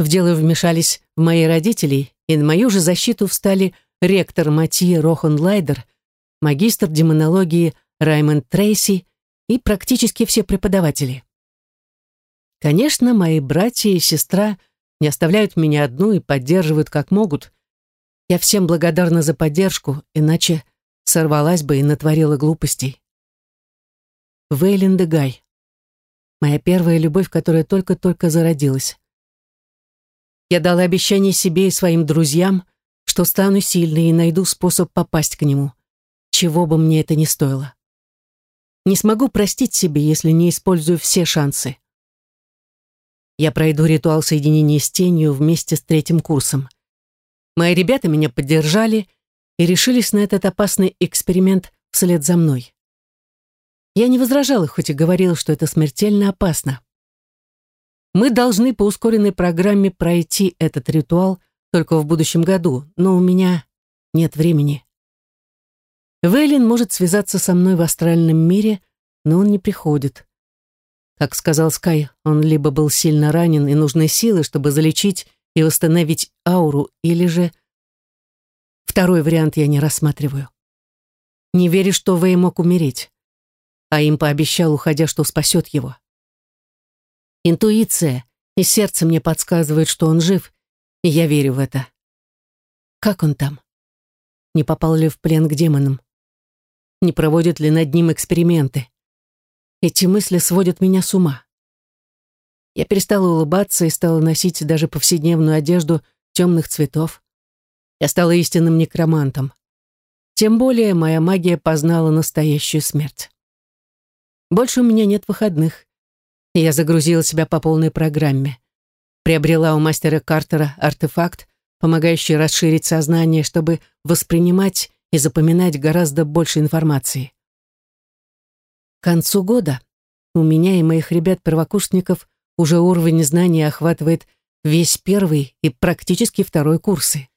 Speaker 1: В дело вмешались мои родители, и на мою же защиту встали ректор Матье Рохан Лайдер, магистр демонологии Раймонд Трейси и практически все преподаватели. Конечно, мои братья и сестра не оставляют меня одну и поддерживают как могут. Я всем благодарна за поддержку, иначе сорвалась бы и натворила глупостей. Вейлин Гай. Моя первая любовь, которая только-только зародилась. Я дала обещание себе и своим друзьям, что стану сильной и найду способ попасть к нему, чего бы мне это ни стоило. Не смогу простить себе, если не использую все шансы. Я пройду ритуал соединения с тенью вместе с третьим курсом. Мои ребята меня поддержали и решились на этот опасный эксперимент вслед за мной. Я не возражала, хоть и говорила, что это смертельно опасно. Мы должны по ускоренной программе пройти этот ритуал только в будущем году, но у меня нет времени. Вейлин может связаться со мной в астральном мире, но он не приходит. Как сказал Скай, он либо был сильно ранен и нужны силы, чтобы залечить и восстановить ауру, или же... Второй вариант я не рассматриваю. Не верю, что Вэй мог умереть. А им пообещал, уходя, что спасет его. Интуиция и сердце мне подсказывают, что он жив, и я верю в это. Как он там? Не попал ли в плен к демонам? Не проводят ли над ним эксперименты? Эти мысли сводят меня с ума. Я перестала улыбаться и стала носить даже повседневную одежду темных цветов. Я стала истинным некромантом. Тем более моя магия познала настоящую смерть. Больше у меня нет выходных. Я загрузила себя по полной программе. Приобрела у мастера Картера артефакт, помогающий расширить сознание, чтобы воспринимать и запоминать гораздо больше информации. Концу года у меня и моих ребят-первокурсников уже уровень знаний охватывает весь первый и практически второй курсы.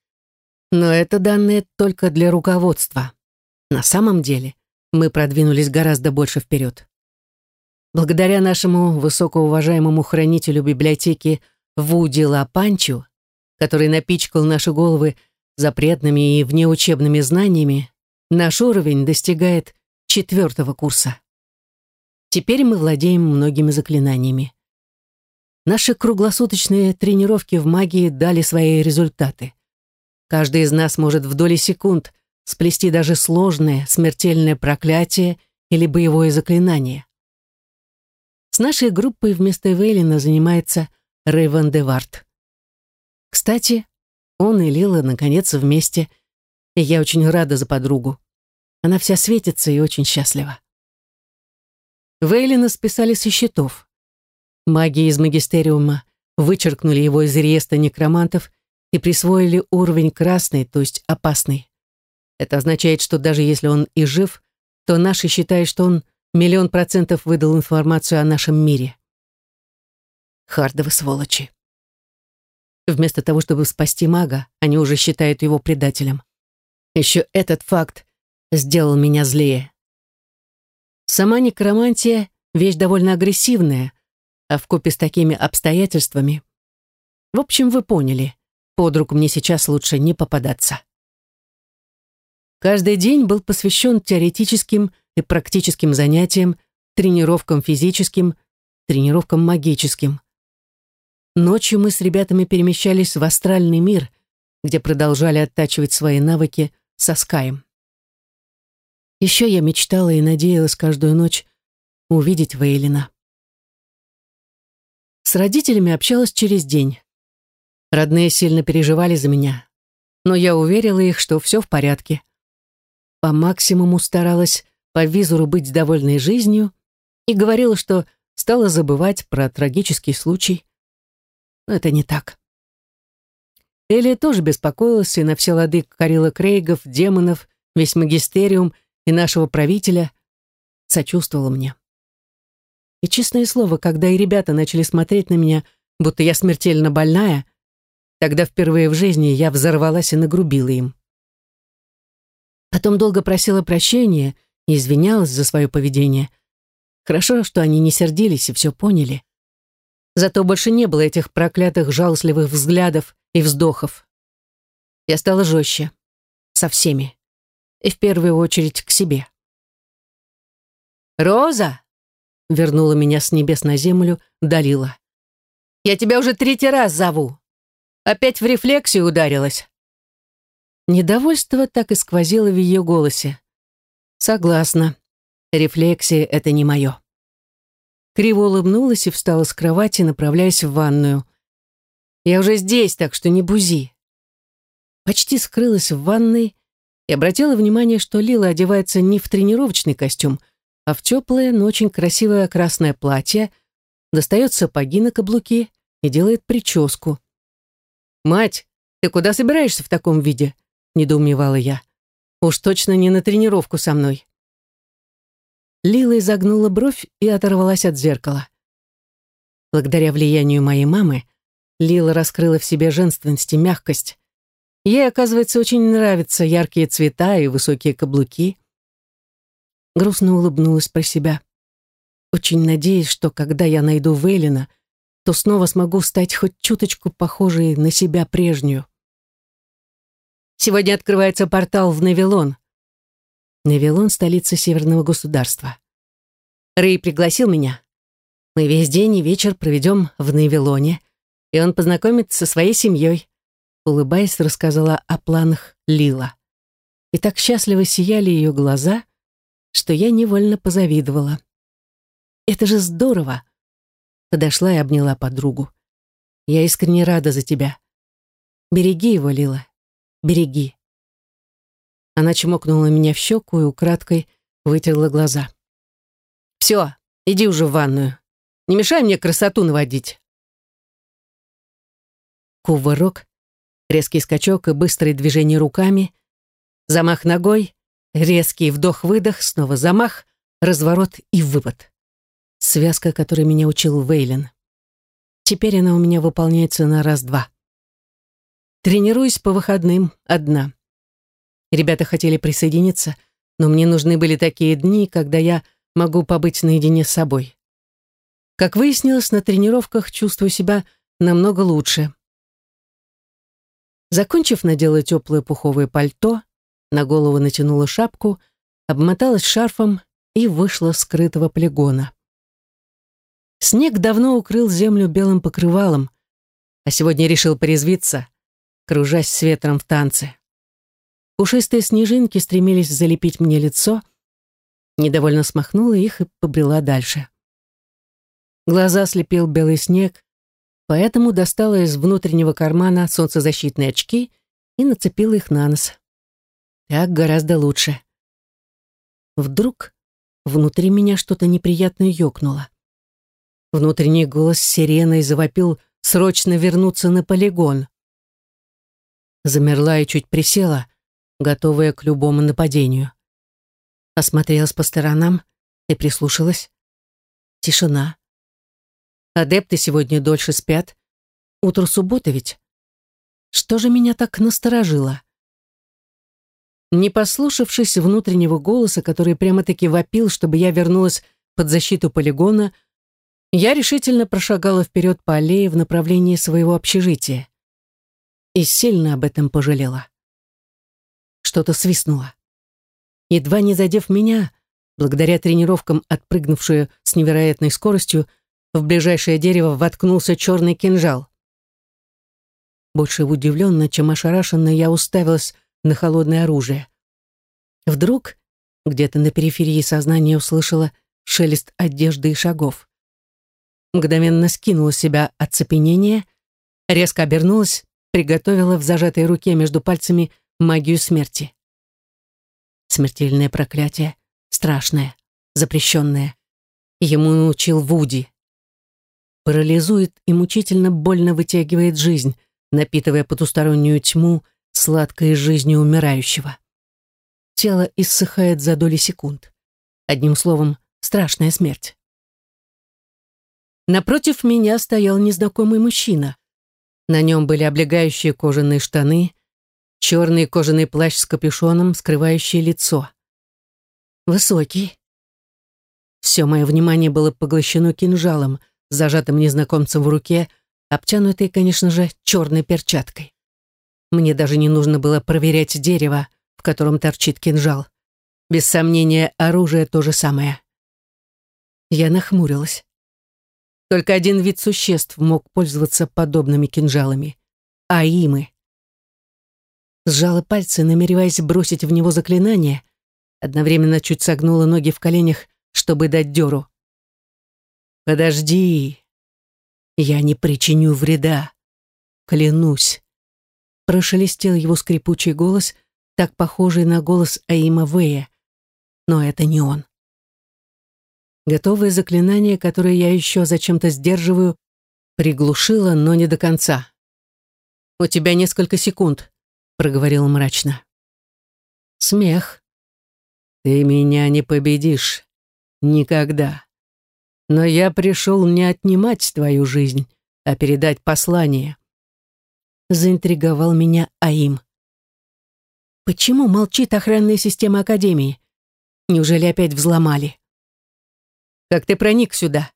Speaker 1: Но это данные только для руководства. На самом деле мы продвинулись гораздо больше вперед. Благодаря нашему высокоуважаемому хранителю библиотеки Вуди Лапанчу, который напичкал наши головы запретными и внеучебными знаниями, наш уровень достигает четвертого курса. Теперь мы владеем многими заклинаниями. Наши круглосуточные тренировки в магии дали свои результаты. Каждый из нас может в доли секунд сплести даже сложное, смертельное проклятие или боевое заклинание. С нашей группой вместо Вейлина занимается Рейвен де Варт. Кстати, он и Лила наконец вместе, и я очень рада за подругу. Она вся светится и очень счастлива. Вейлина списали со счетов. Маги из магистериума вычеркнули его из реестра некромантов и присвоили уровень красный, то есть опасный. Это означает, что даже если он и жив, то наши считают, что он миллион процентов выдал информацию о нашем мире. Хардовы сволочи. Вместо того, чтобы спасти мага, они уже считают его предателем. Еще этот факт сделал меня злее. Сама некромантия — вещь довольно агрессивная, а вкупе с такими обстоятельствами... В общем, вы поняли, под руку мне сейчас лучше не попадаться. Каждый день был посвящен теоретическим и практическим занятиям, тренировкам физическим, тренировкам магическим. Ночью мы с ребятами перемещались в астральный мир, где продолжали оттачивать свои навыки со Скаем. Еще я мечтала и надеялась каждую ночь увидеть Вейлина. С родителями общалась через день. Родные сильно переживали за меня, но я уверила их, что все в порядке. По максимуму старалась по визору быть довольной жизнью и говорила, что стала забывать про трагический случай. Но это не так. Элия тоже беспокоилась и на все лады корила Крейгов, демонов, весь магистериум и нашего правителя, сочувствовала мне. И честное слово, когда и ребята начали смотреть на меня, будто я смертельно больная, тогда впервые в жизни я взорвалась и нагрубила им. Потом долго просила прощения и извинялась за свое поведение. Хорошо, что они не сердились и все поняли. Зато больше не было этих проклятых жалостливых взглядов и вздохов. Я стала жестче. Со всеми. И в первую очередь к себе. «Роза!» — вернула меня с небес на землю Далила. «Я тебя уже третий раз зову. Опять в рефлексию ударилась». Недовольство так и сквозило в ее голосе. «Согласна. Рефлексия — это не мое». Криво улыбнулась и встала с кровати, направляясь в ванную. Я уже здесь, так что не бузи. Почти скрылась в ванной и обратила внимание, что Лила одевается не в тренировочный костюм, а в теплое, но очень красивое красное платье, достает сапоги на каблуки и делает прическу. «Мать, ты куда собираешься в таком виде?» — недоумевала я. «Уж точно не на тренировку со мной». Лила изогнула бровь и оторвалась от зеркала. Благодаря влиянию моей мамы Лила раскрыла в себе женственность и мягкость. Ей, оказывается, очень нравятся яркие цвета и высокие каблуки. Грустно улыбнулась про себя. Очень надеюсь, что когда я найду Вейлина, то снова смогу стать хоть чуточку похожей на себя прежнюю. Сегодня открывается портал в Невилон. Невилон — столица северного государства. Рэй пригласил меня. Мы весь день и вечер проведем в Невилоне и он познакомится со своей семьей», улыбаясь, рассказала о планах Лила. И так счастливо сияли ее глаза, что я невольно позавидовала. «Это же здорово!» Подошла и обняла подругу. «Я искренне рада за тебя. Береги его, Лила, береги». Она чмокнула меня в щеку и украдкой вытерла глаза. «Все, иди уже в ванную. Не мешай мне красоту наводить». Кувырок, резкий скачок и быстрые движения руками, замах ногой, резкий вдох-выдох, снова замах, разворот и выпад. Связка, которой меня учил Вейлен. Теперь она у меня выполняется на раз-два. Тренируюсь по выходным одна. Ребята хотели присоединиться, но мне нужны были такие дни, когда я могу побыть наедине с собой. Как выяснилось, на тренировках чувствую себя намного лучше. Закончив, надела теплое пуховое пальто, на голову натянула шапку, обмоталась шарфом и вышла с скрытого полигона. Снег давно укрыл землю белым покрывалом, а сегодня решил порезвиться, кружась с ветром в танце. Пушистые снежинки стремились залепить мне лицо, недовольно смахнула их и побрела дальше. Глаза слепил белый снег, Поэтому достала из внутреннего кармана солнцезащитные очки и нацепила их на нос. Так гораздо лучше. Вдруг внутри меня что-то неприятно ёкнуло. Внутренний голос сиреной завопил срочно вернуться на полигон. Замерла и чуть присела, готовая к любому нападению. Осмотрелась по сторонам и прислушалась. Тишина. Адепты сегодня дольше спят. Утро субботы ведь. Что же меня так насторожило? Не послушавшись внутреннего голоса, который прямо-таки вопил, чтобы я вернулась под защиту полигона, я решительно прошагала вперед по аллее в направлении своего общежития. И сильно об этом пожалела. Что-то свистнуло. Едва не задев меня, благодаря тренировкам, отпрыгнувшую с невероятной скоростью, в ближайшее дерево воткнулся черный кинжал. Больше удивленно, чем ошарашенно, я уставилась на холодное оружие. Вдруг где-то на периферии сознания услышала шелест одежды и шагов. Мгновенно скинула себя оцепенение, резко обернулась, приготовила в зажатой руке между пальцами магию смерти. Смертельное проклятие, страшное, запрещенное. Ему научил Вуди. Парализует и мучительно больно вытягивает жизнь, напитывая потустороннюю тьму сладкой жизнью умирающего. Тело иссыхает за доли секунд. Одним словом, страшная смерть. Напротив меня стоял незнакомый мужчина. На нем были облегающие кожаные штаны, черный кожаный плащ с капюшоном, скрывающий лицо. Высокий. Все мое внимание было поглощено кинжалом, зажатым незнакомцем в руке, обтянутой, конечно же, черной перчаткой. Мне даже не нужно было проверять дерево, в котором торчит кинжал. Без сомнения, оружие то же самое. Я нахмурилась. Только один вид существ мог пользоваться подобными кинжалами — аимы. Сжала пальцы, намереваясь бросить в него заклинание, одновременно чуть согнула ноги в коленях, чтобы дать дёру. «Подожди, я не причиню вреда, клянусь», прошелестел его скрипучий голос, так похожий на голос Аима Вэя, но это не он. Готовое заклинание, которое я еще зачем-то сдерживаю, приглушила, но не до конца. «У тебя несколько секунд», — проговорила мрачно. Смех. «Ты меня не победишь. Никогда. Но я пришел не отнимать твою жизнь, а передать послание». Заинтриговал меня Аим. «Почему молчит охранная система Академии? Неужели опять взломали?» Как ты проник сюда?»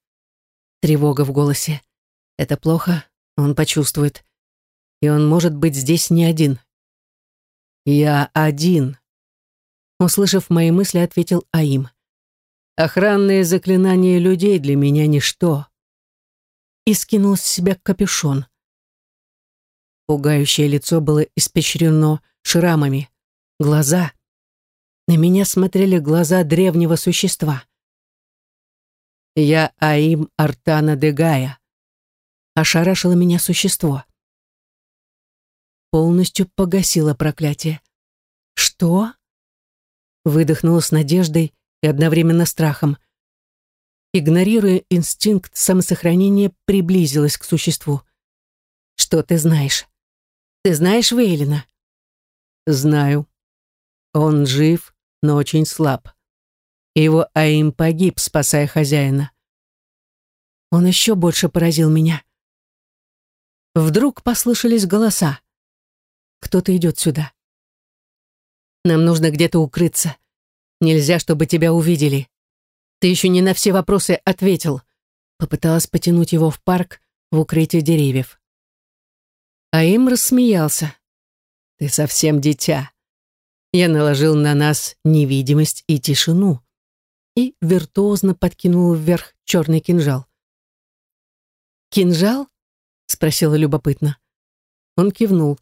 Speaker 1: Тревога в голосе. «Это плохо, он почувствует. И он может быть здесь не один». «Я один», — услышав мои мысли, ответил Аим. «Охранные заклинания людей для меня ничто». И скинул с себя капюшон. Пугающее лицо было испещрено шрамами. Глаза. На меня смотрели глаза древнего существа. Я Аим Артана Дегая. Ошарашило меня существо. Полностью погасило проклятие. Что? Выдохнула с надеждой и одновременно страхом. Игнорируя инстинкт самосохранения, приблизилась к существу. Что ты знаешь? Ты знаешь Вейлина? Знаю. Он жив, но очень слаб его Аим погиб, спасая хозяина. Он еще больше поразил меня. Вдруг послышались голоса. Кто-то идет сюда. Нам нужно где-то укрыться. Нельзя, чтобы тебя увидели. Ты еще не на все вопросы ответил. Попыталась потянуть его в парк, в укрытие деревьев. Аим рассмеялся. Ты совсем дитя. Я наложил на нас невидимость и тишину и виртуозно подкинул вверх черный кинжал. «Кинжал?» — спросила любопытно. Он кивнул.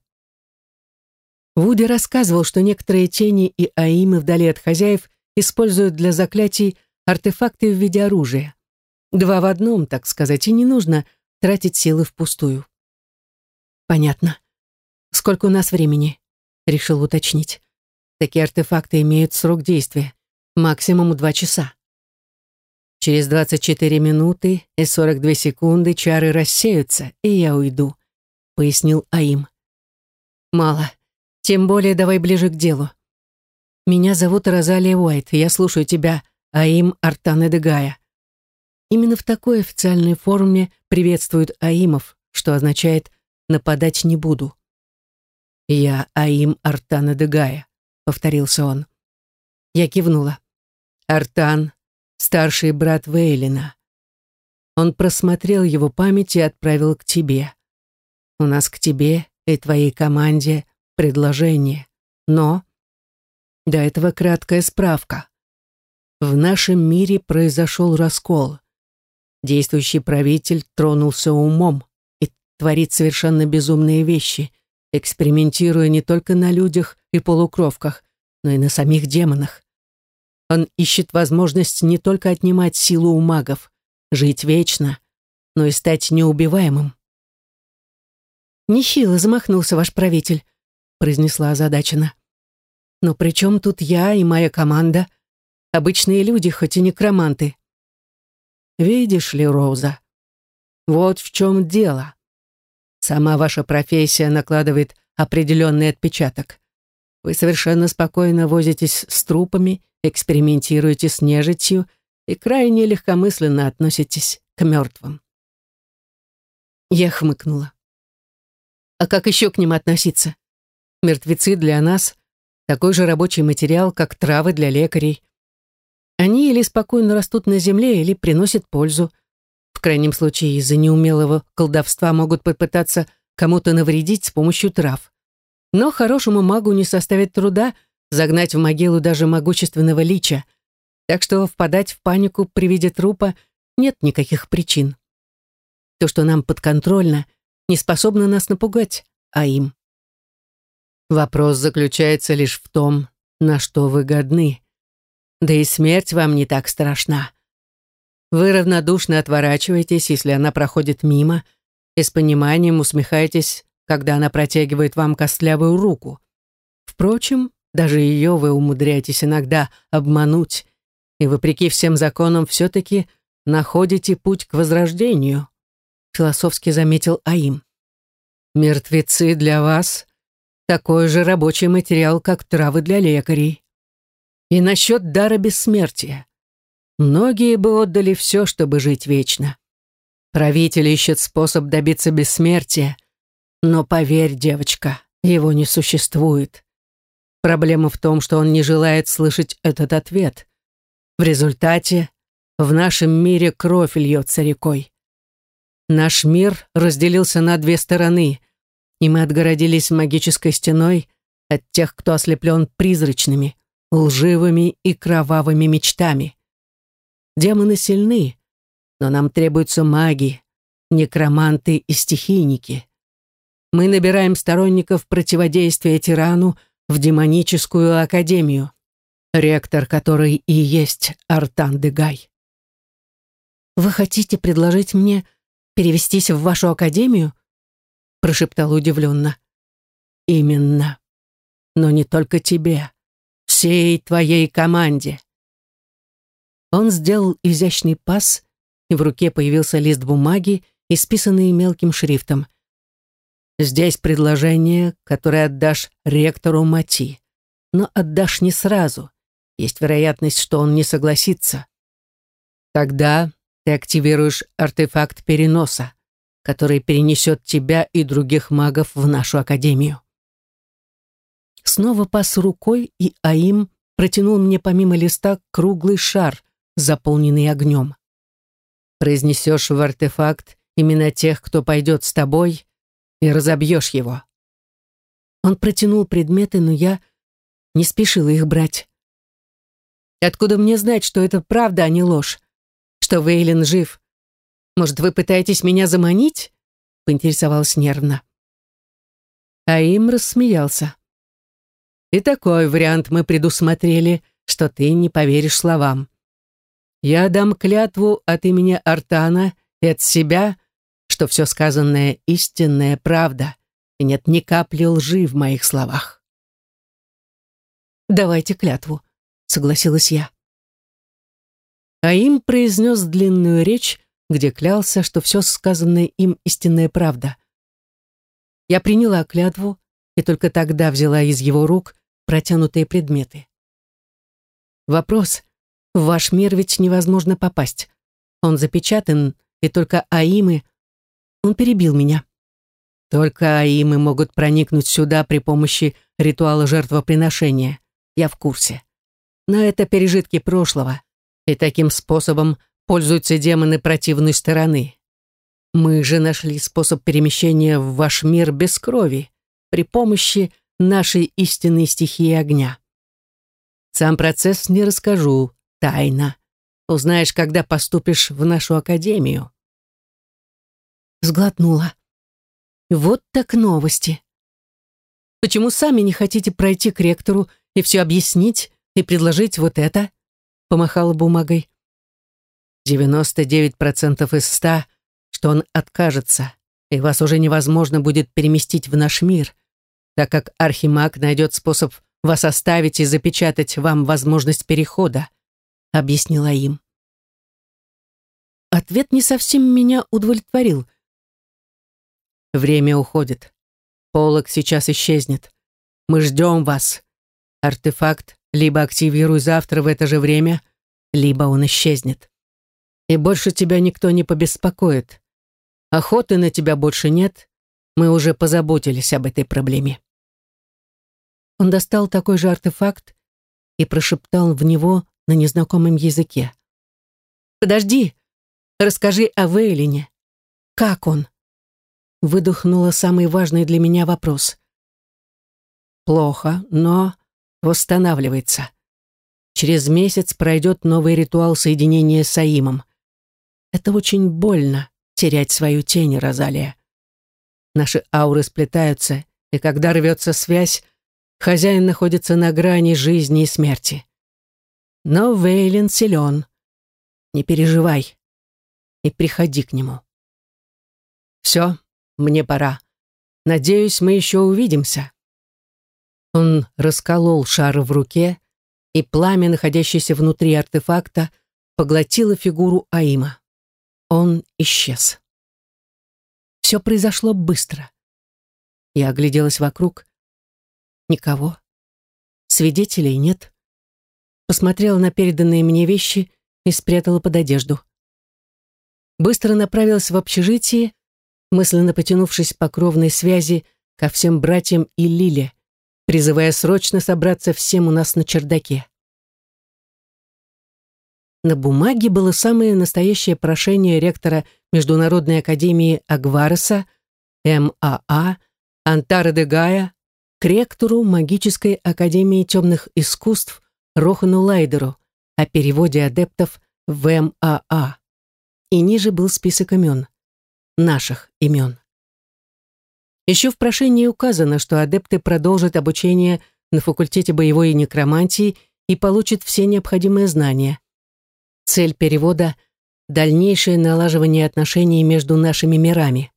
Speaker 1: Вуди рассказывал, что некоторые тени и аимы вдали от хозяев используют для заклятий артефакты в виде оружия. Два в одном, так сказать, и не нужно тратить силы впустую. Понятно. Сколько у нас времени? Решил уточнить. Такие артефакты имеют срок действия. Максимум два часа. Через 24 минуты и 42 секунды чары рассеются, и я уйду, пояснил Аим. Мало. Тем более давай ближе к делу. Меня зовут Розалия Уайт, и я слушаю тебя, Аим Артан Эдегая. Именно в такой официальной форме приветствуют Аимов, что означает «нападать не буду». «Я Аим Артан Эдегая», — повторился он. Я кивнула. «Артан, старший брат Вейлина. Он просмотрел его память и отправил к тебе. У нас к тебе и твоей команде предложение. Но до этого краткая справка. В нашем мире произошел раскол. Действующий правитель тронулся умом и творит совершенно безумные вещи, экспериментируя не только на людях и полукровках, но и на самих демонах. Он ищет возможность не только отнимать силу у магов, жить вечно, но и стать неубиваемым. «Нехило замахнулся ваш правитель», — произнесла озадаченно. Но при чем тут я и моя команда? Обычные люди, хоть и некроманты. Видишь ли, Роза, вот в чем дело. Сама ваша профессия накладывает определенный отпечаток. Вы совершенно спокойно возитесь с трупами, экспериментируете с нежитью и крайне легкомысленно относитесь к мертвым. Я хмыкнула. А как еще к ним относиться? Мертвецы для нас такой же рабочий материал, как травы для лекарей. Они или спокойно растут на земле, или приносят пользу. В крайнем случае, из-за неумелого колдовства могут попытаться кому-то навредить с помощью трав. Но хорошему магу не составит труда загнать в могилу даже могущественного лича, так что впадать в панику при виде трупа нет никаких причин. То, что нам подконтрольно, не способно нас напугать, а им. Вопрос заключается лишь в том, на что вы годны. Да и смерть вам не так страшна. Вы равнодушно отворачиваетесь, если она проходит мимо, и с пониманием усмехаетесь, когда она протягивает вам костлявую руку. Впрочем, даже ее вы умудряетесь иногда обмануть, и, вопреки всем законам, все-таки находите путь к возрождению, философски заметил Аим. Мертвецы для вас такой же рабочий материал, как травы для лекарей. И насчет дара бессмертия. Многие бы отдали все, чтобы жить вечно. Правитель ищет способ добиться бессмертия, но поверь, девочка, его не существует. Проблема в том, что он не желает слышать этот ответ. В результате в нашем мире кровь льется рекой. Наш мир разделился на две стороны — и мы отгородились магической стеной от тех, кто ослеплен призрачными, лживыми и кровавыми мечтами. Демоны сильны, но нам требуются маги, некроманты и стихийники. Мы набираем сторонников противодействия тирану в демоническую академию, ректор которой и есть Артан Дегай. «Вы хотите предложить мне перевестись в вашу академию?» Прошептал удивленно. «Именно. Но не только тебе. Всей твоей команде». Он сделал изящный пас, и в руке появился лист бумаги, исписанный мелким шрифтом. «Здесь предложение, которое отдашь ректору Мати. Но отдашь не сразу. Есть вероятность, что он не согласится. Тогда ты активируешь артефакт переноса который перенесет тебя и других магов в нашу академию. Снова пас рукой, и Аим протянул мне помимо листа круглый шар, заполненный огнем. Произнесешь в артефакт именно тех, кто пойдет с тобой, и разобьешь его. Он протянул предметы, но я не спешила их брать. Откуда мне знать, что это правда, а не ложь? Что Вейлин жив, может, вы пытаетесь меня заманить?» — поинтересовалась нервно. А им рассмеялся. «И такой вариант мы предусмотрели, что ты не поверишь словам. Я дам клятву от имени Артана и от себя, что все сказанное истинная правда, и нет ни капли лжи в моих словах.
Speaker 2: «Давайте клятву», — согласилась я.
Speaker 1: А им произнес длинную речь, где клялся, что все сказанное им истинная правда. Я приняла клятву и только тогда взяла из его рук протянутые предметы. Вопрос. В ваш мир ведь невозможно попасть. Он запечатан, и только Аимы... Он перебил меня. Только Аимы могут проникнуть сюда при помощи ритуала жертвоприношения. Я в курсе. Но это пережитки прошлого. И таким способом пользуются демоны противной стороны. Мы же нашли способ перемещения в ваш мир без крови при помощи нашей истинной стихии огня. Сам процесс не расскажу, тайна. Узнаешь, когда поступишь в нашу академию.
Speaker 2: Сглотнула. Вот так новости. Почему сами не хотите пройти к ректору и все объяснить и предложить вот это? Помахала бумагой.
Speaker 1: 99% из 100, что он откажется, и вас уже невозможно будет переместить в наш мир, так как Архимаг найдет способ вас оставить и запечатать вам возможность перехода», — объяснила им.
Speaker 2: Ответ не совсем меня удовлетворил.
Speaker 1: «Время уходит. Полок сейчас исчезнет. Мы ждем вас. Артефакт либо активируй завтра в это же время, либо он исчезнет. И больше тебя никто не побеспокоит. Охоты на тебя больше нет, мы уже позаботились об этой проблеме.
Speaker 2: Он достал такой же артефакт и прошептал в него на незнакомом языке. «Подожди, расскажи о Вейлине. Как он?» Выдохнула самый важный для меня вопрос.
Speaker 1: «Плохо, но восстанавливается. Через месяц пройдет новый ритуал соединения с Аимом. Это очень больно, терять свою тень, Розалия. Наши ауры сплетаются, и когда рвется связь, хозяин находится на грани жизни и смерти. Но Вейлен силен. Не переживай и приходи к нему. Все, мне пора. Надеюсь, мы еще увидимся. Он расколол шар в руке, и пламя, находящееся внутри артефакта, поглотило фигуру Аима. Он исчез. Все произошло быстро. Я огляделась вокруг. Никого. Свидетелей нет. Посмотрела на переданные мне вещи и спрятала под одежду. Быстро направилась в общежитие, мысленно потянувшись по кровной связи ко всем братьям и Лиле, призывая срочно собраться всем у нас на чердаке. На бумаге было самое настоящее прошение ректора Международной академии Агвареса, МАА, Антара де Гая, к ректору Магической академии темных искусств Рохану Лайдеру о переводе адептов в МАА. И ниже был список имен. Наших имен. Еще в прошении указано, что адепты продолжат обучение на факультете боевой некромантии и получат все необходимые знания. Цель перевода – дальнейшее налаживание отношений между нашими мирами.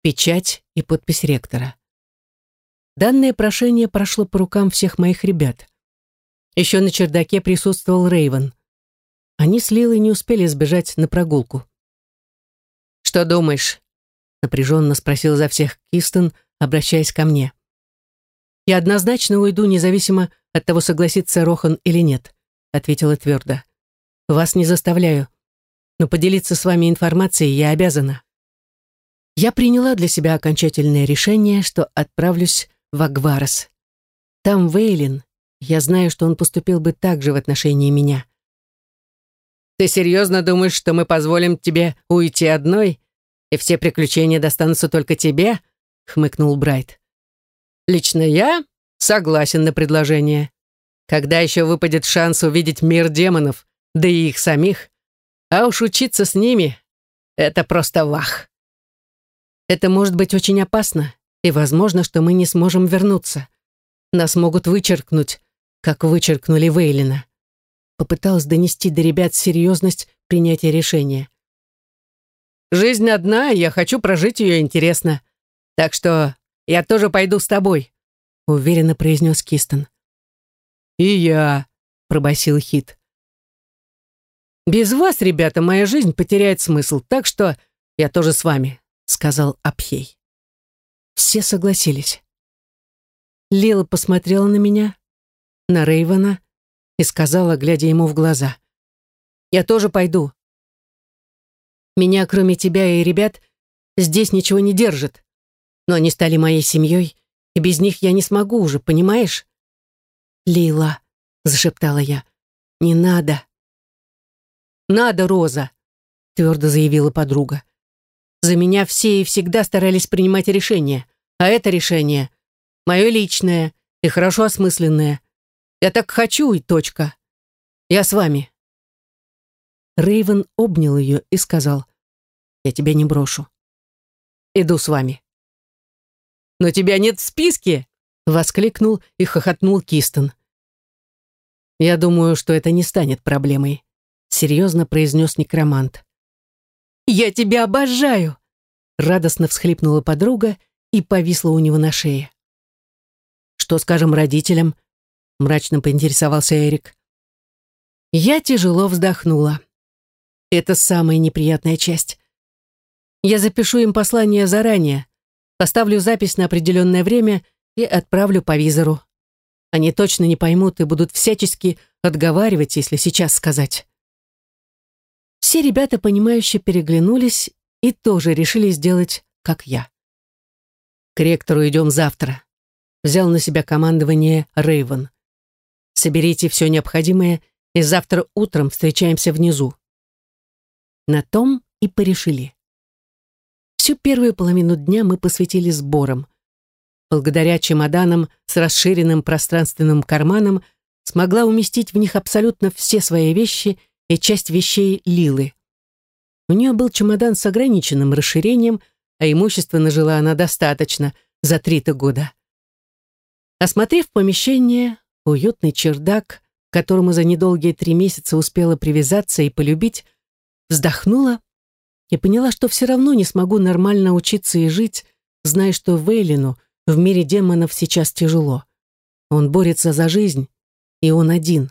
Speaker 1: Печать и подпись ректора. Данное прошение прошло по рукам всех моих ребят. Еще на чердаке присутствовал Рейвен. Они с Лилой не успели сбежать на прогулку. «Что думаешь?» — напряженно спросил за всех Кистон, обращаясь ко мне. «Я однозначно уйду, независимо от того, согласится Рохан или нет», — ответила твердо. Вас не заставляю, но поделиться с вами информацией я обязана. Я приняла для себя окончательное решение, что отправлюсь в Агварес. Там Вейлин, я знаю, что он поступил бы так же в отношении меня. «Ты серьезно думаешь, что мы позволим тебе уйти одной, и все приключения достанутся только тебе?» — хмыкнул Брайт. «Лично я согласен на предложение. Когда еще выпадет шанс увидеть мир демонов, да и их самих. А уж учиться с ними — это просто вах. Это может быть очень опасно, и возможно, что мы не сможем вернуться. Нас могут вычеркнуть, как вычеркнули Вейлина. Попыталась донести до ребят серьезность принятия решения.
Speaker 2: Жизнь одна, я хочу прожить ее интересно. Так что я тоже пойду с тобой», — уверенно произнес Кистон. «И я», — пробасил Хит. «Без вас, ребята, моя жизнь потеряет смысл, так что я тоже с вами», — сказал Абхей. Все согласились. Лила посмотрела на меня, на Рейвена и сказала, глядя ему в глаза. «Я тоже пойду. Меня, кроме тебя и ребят, здесь ничего не держит. Но они стали моей семьей, и без них я не смогу уже, понимаешь?» «Лила», — зашептала я, — «не надо». «Надо, Роза», — твердо заявила подруга. «За меня все и всегда старались принимать решения, а это решение — мое личное и хорошо осмысленное. Я так хочу и точка. Я с вами». Рейвен обнял ее и сказал, «Я тебя не брошу. Иду с вами». «Но тебя нет в списке!» — воскликнул и хохотнул Кистон. «Я думаю, что это не станет проблемой», — серьезно произнес некромант. «Я тебя обожаю!» — радостно всхлипнула подруга и повисла у него на шее. «Что скажем родителям?» — мрачно поинтересовался Эрик. Я тяжело вздохнула. Это самая неприятная часть. Я запишу им послание заранее, поставлю запись на определенное время и отправлю по визору. Они точно не поймут и будут всячески отговаривать, если сейчас сказать. Все ребята, понимающе переглянулись и тоже решили сделать, как я. К ректору идем завтра. Взял на себя командование Рейвен. Соберите все необходимое, и завтра утром встречаемся внизу. На том и порешили. Всю первую половину дня мы посвятили сборам – благодаря чемоданам с расширенным пространственным карманом, смогла уместить в них абсолютно все свои вещи и часть вещей Лилы. У нее был чемодан с ограниченным расширением, а имущества нажила она достаточно за три-то года. Осмотрев помещение, уютный чердак, к которому за недолгие три месяца успела привязаться и полюбить, вздохнула и поняла, что все равно не смогу нормально учиться и жить, зная, что Вейлину — в мире демонов сейчас тяжело. Он борется за жизнь, и он один.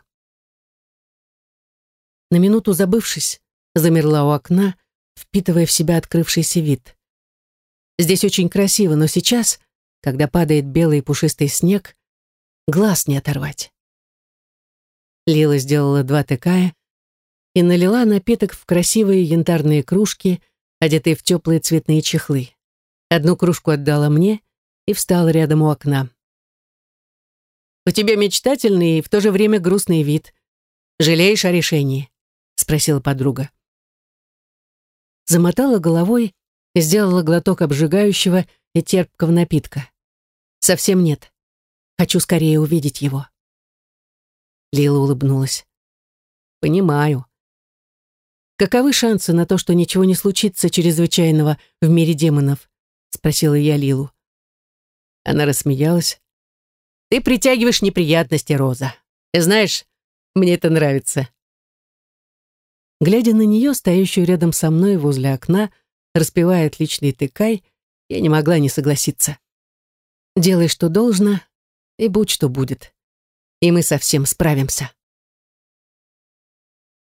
Speaker 2: На минуту забывшись, замерла у окна, впитывая в себя открывшийся вид. Здесь очень красиво, но сейчас, когда падает белый пушистый снег, глаз не оторвать. Лила сделала два тыкая и налила напиток в красивые янтарные кружки, одетые в теплые цветные чехлы. Одну кружку отдала мне, и встал рядом у окна. «У тебя мечтательный и в то же время грустный вид. Жалеешь о решении?» — спросила подруга. Замотала головой и сделала глоток обжигающего и терпкого напитка. «Совсем нет. Хочу скорее увидеть его». Лила улыбнулась. «Понимаю. Каковы шансы на то, что ничего не случится чрезвычайного в мире демонов?» — спросила я Лилу. Она рассмеялась. «Ты притягиваешь неприятности, Роза. И знаешь, мне это нравится». Глядя на нее, стоящую рядом со мной возле окна, распевая отличный тыкай, я не могла не согласиться. «Делай, что должно, и будь, что будет. И мы совсем справимся».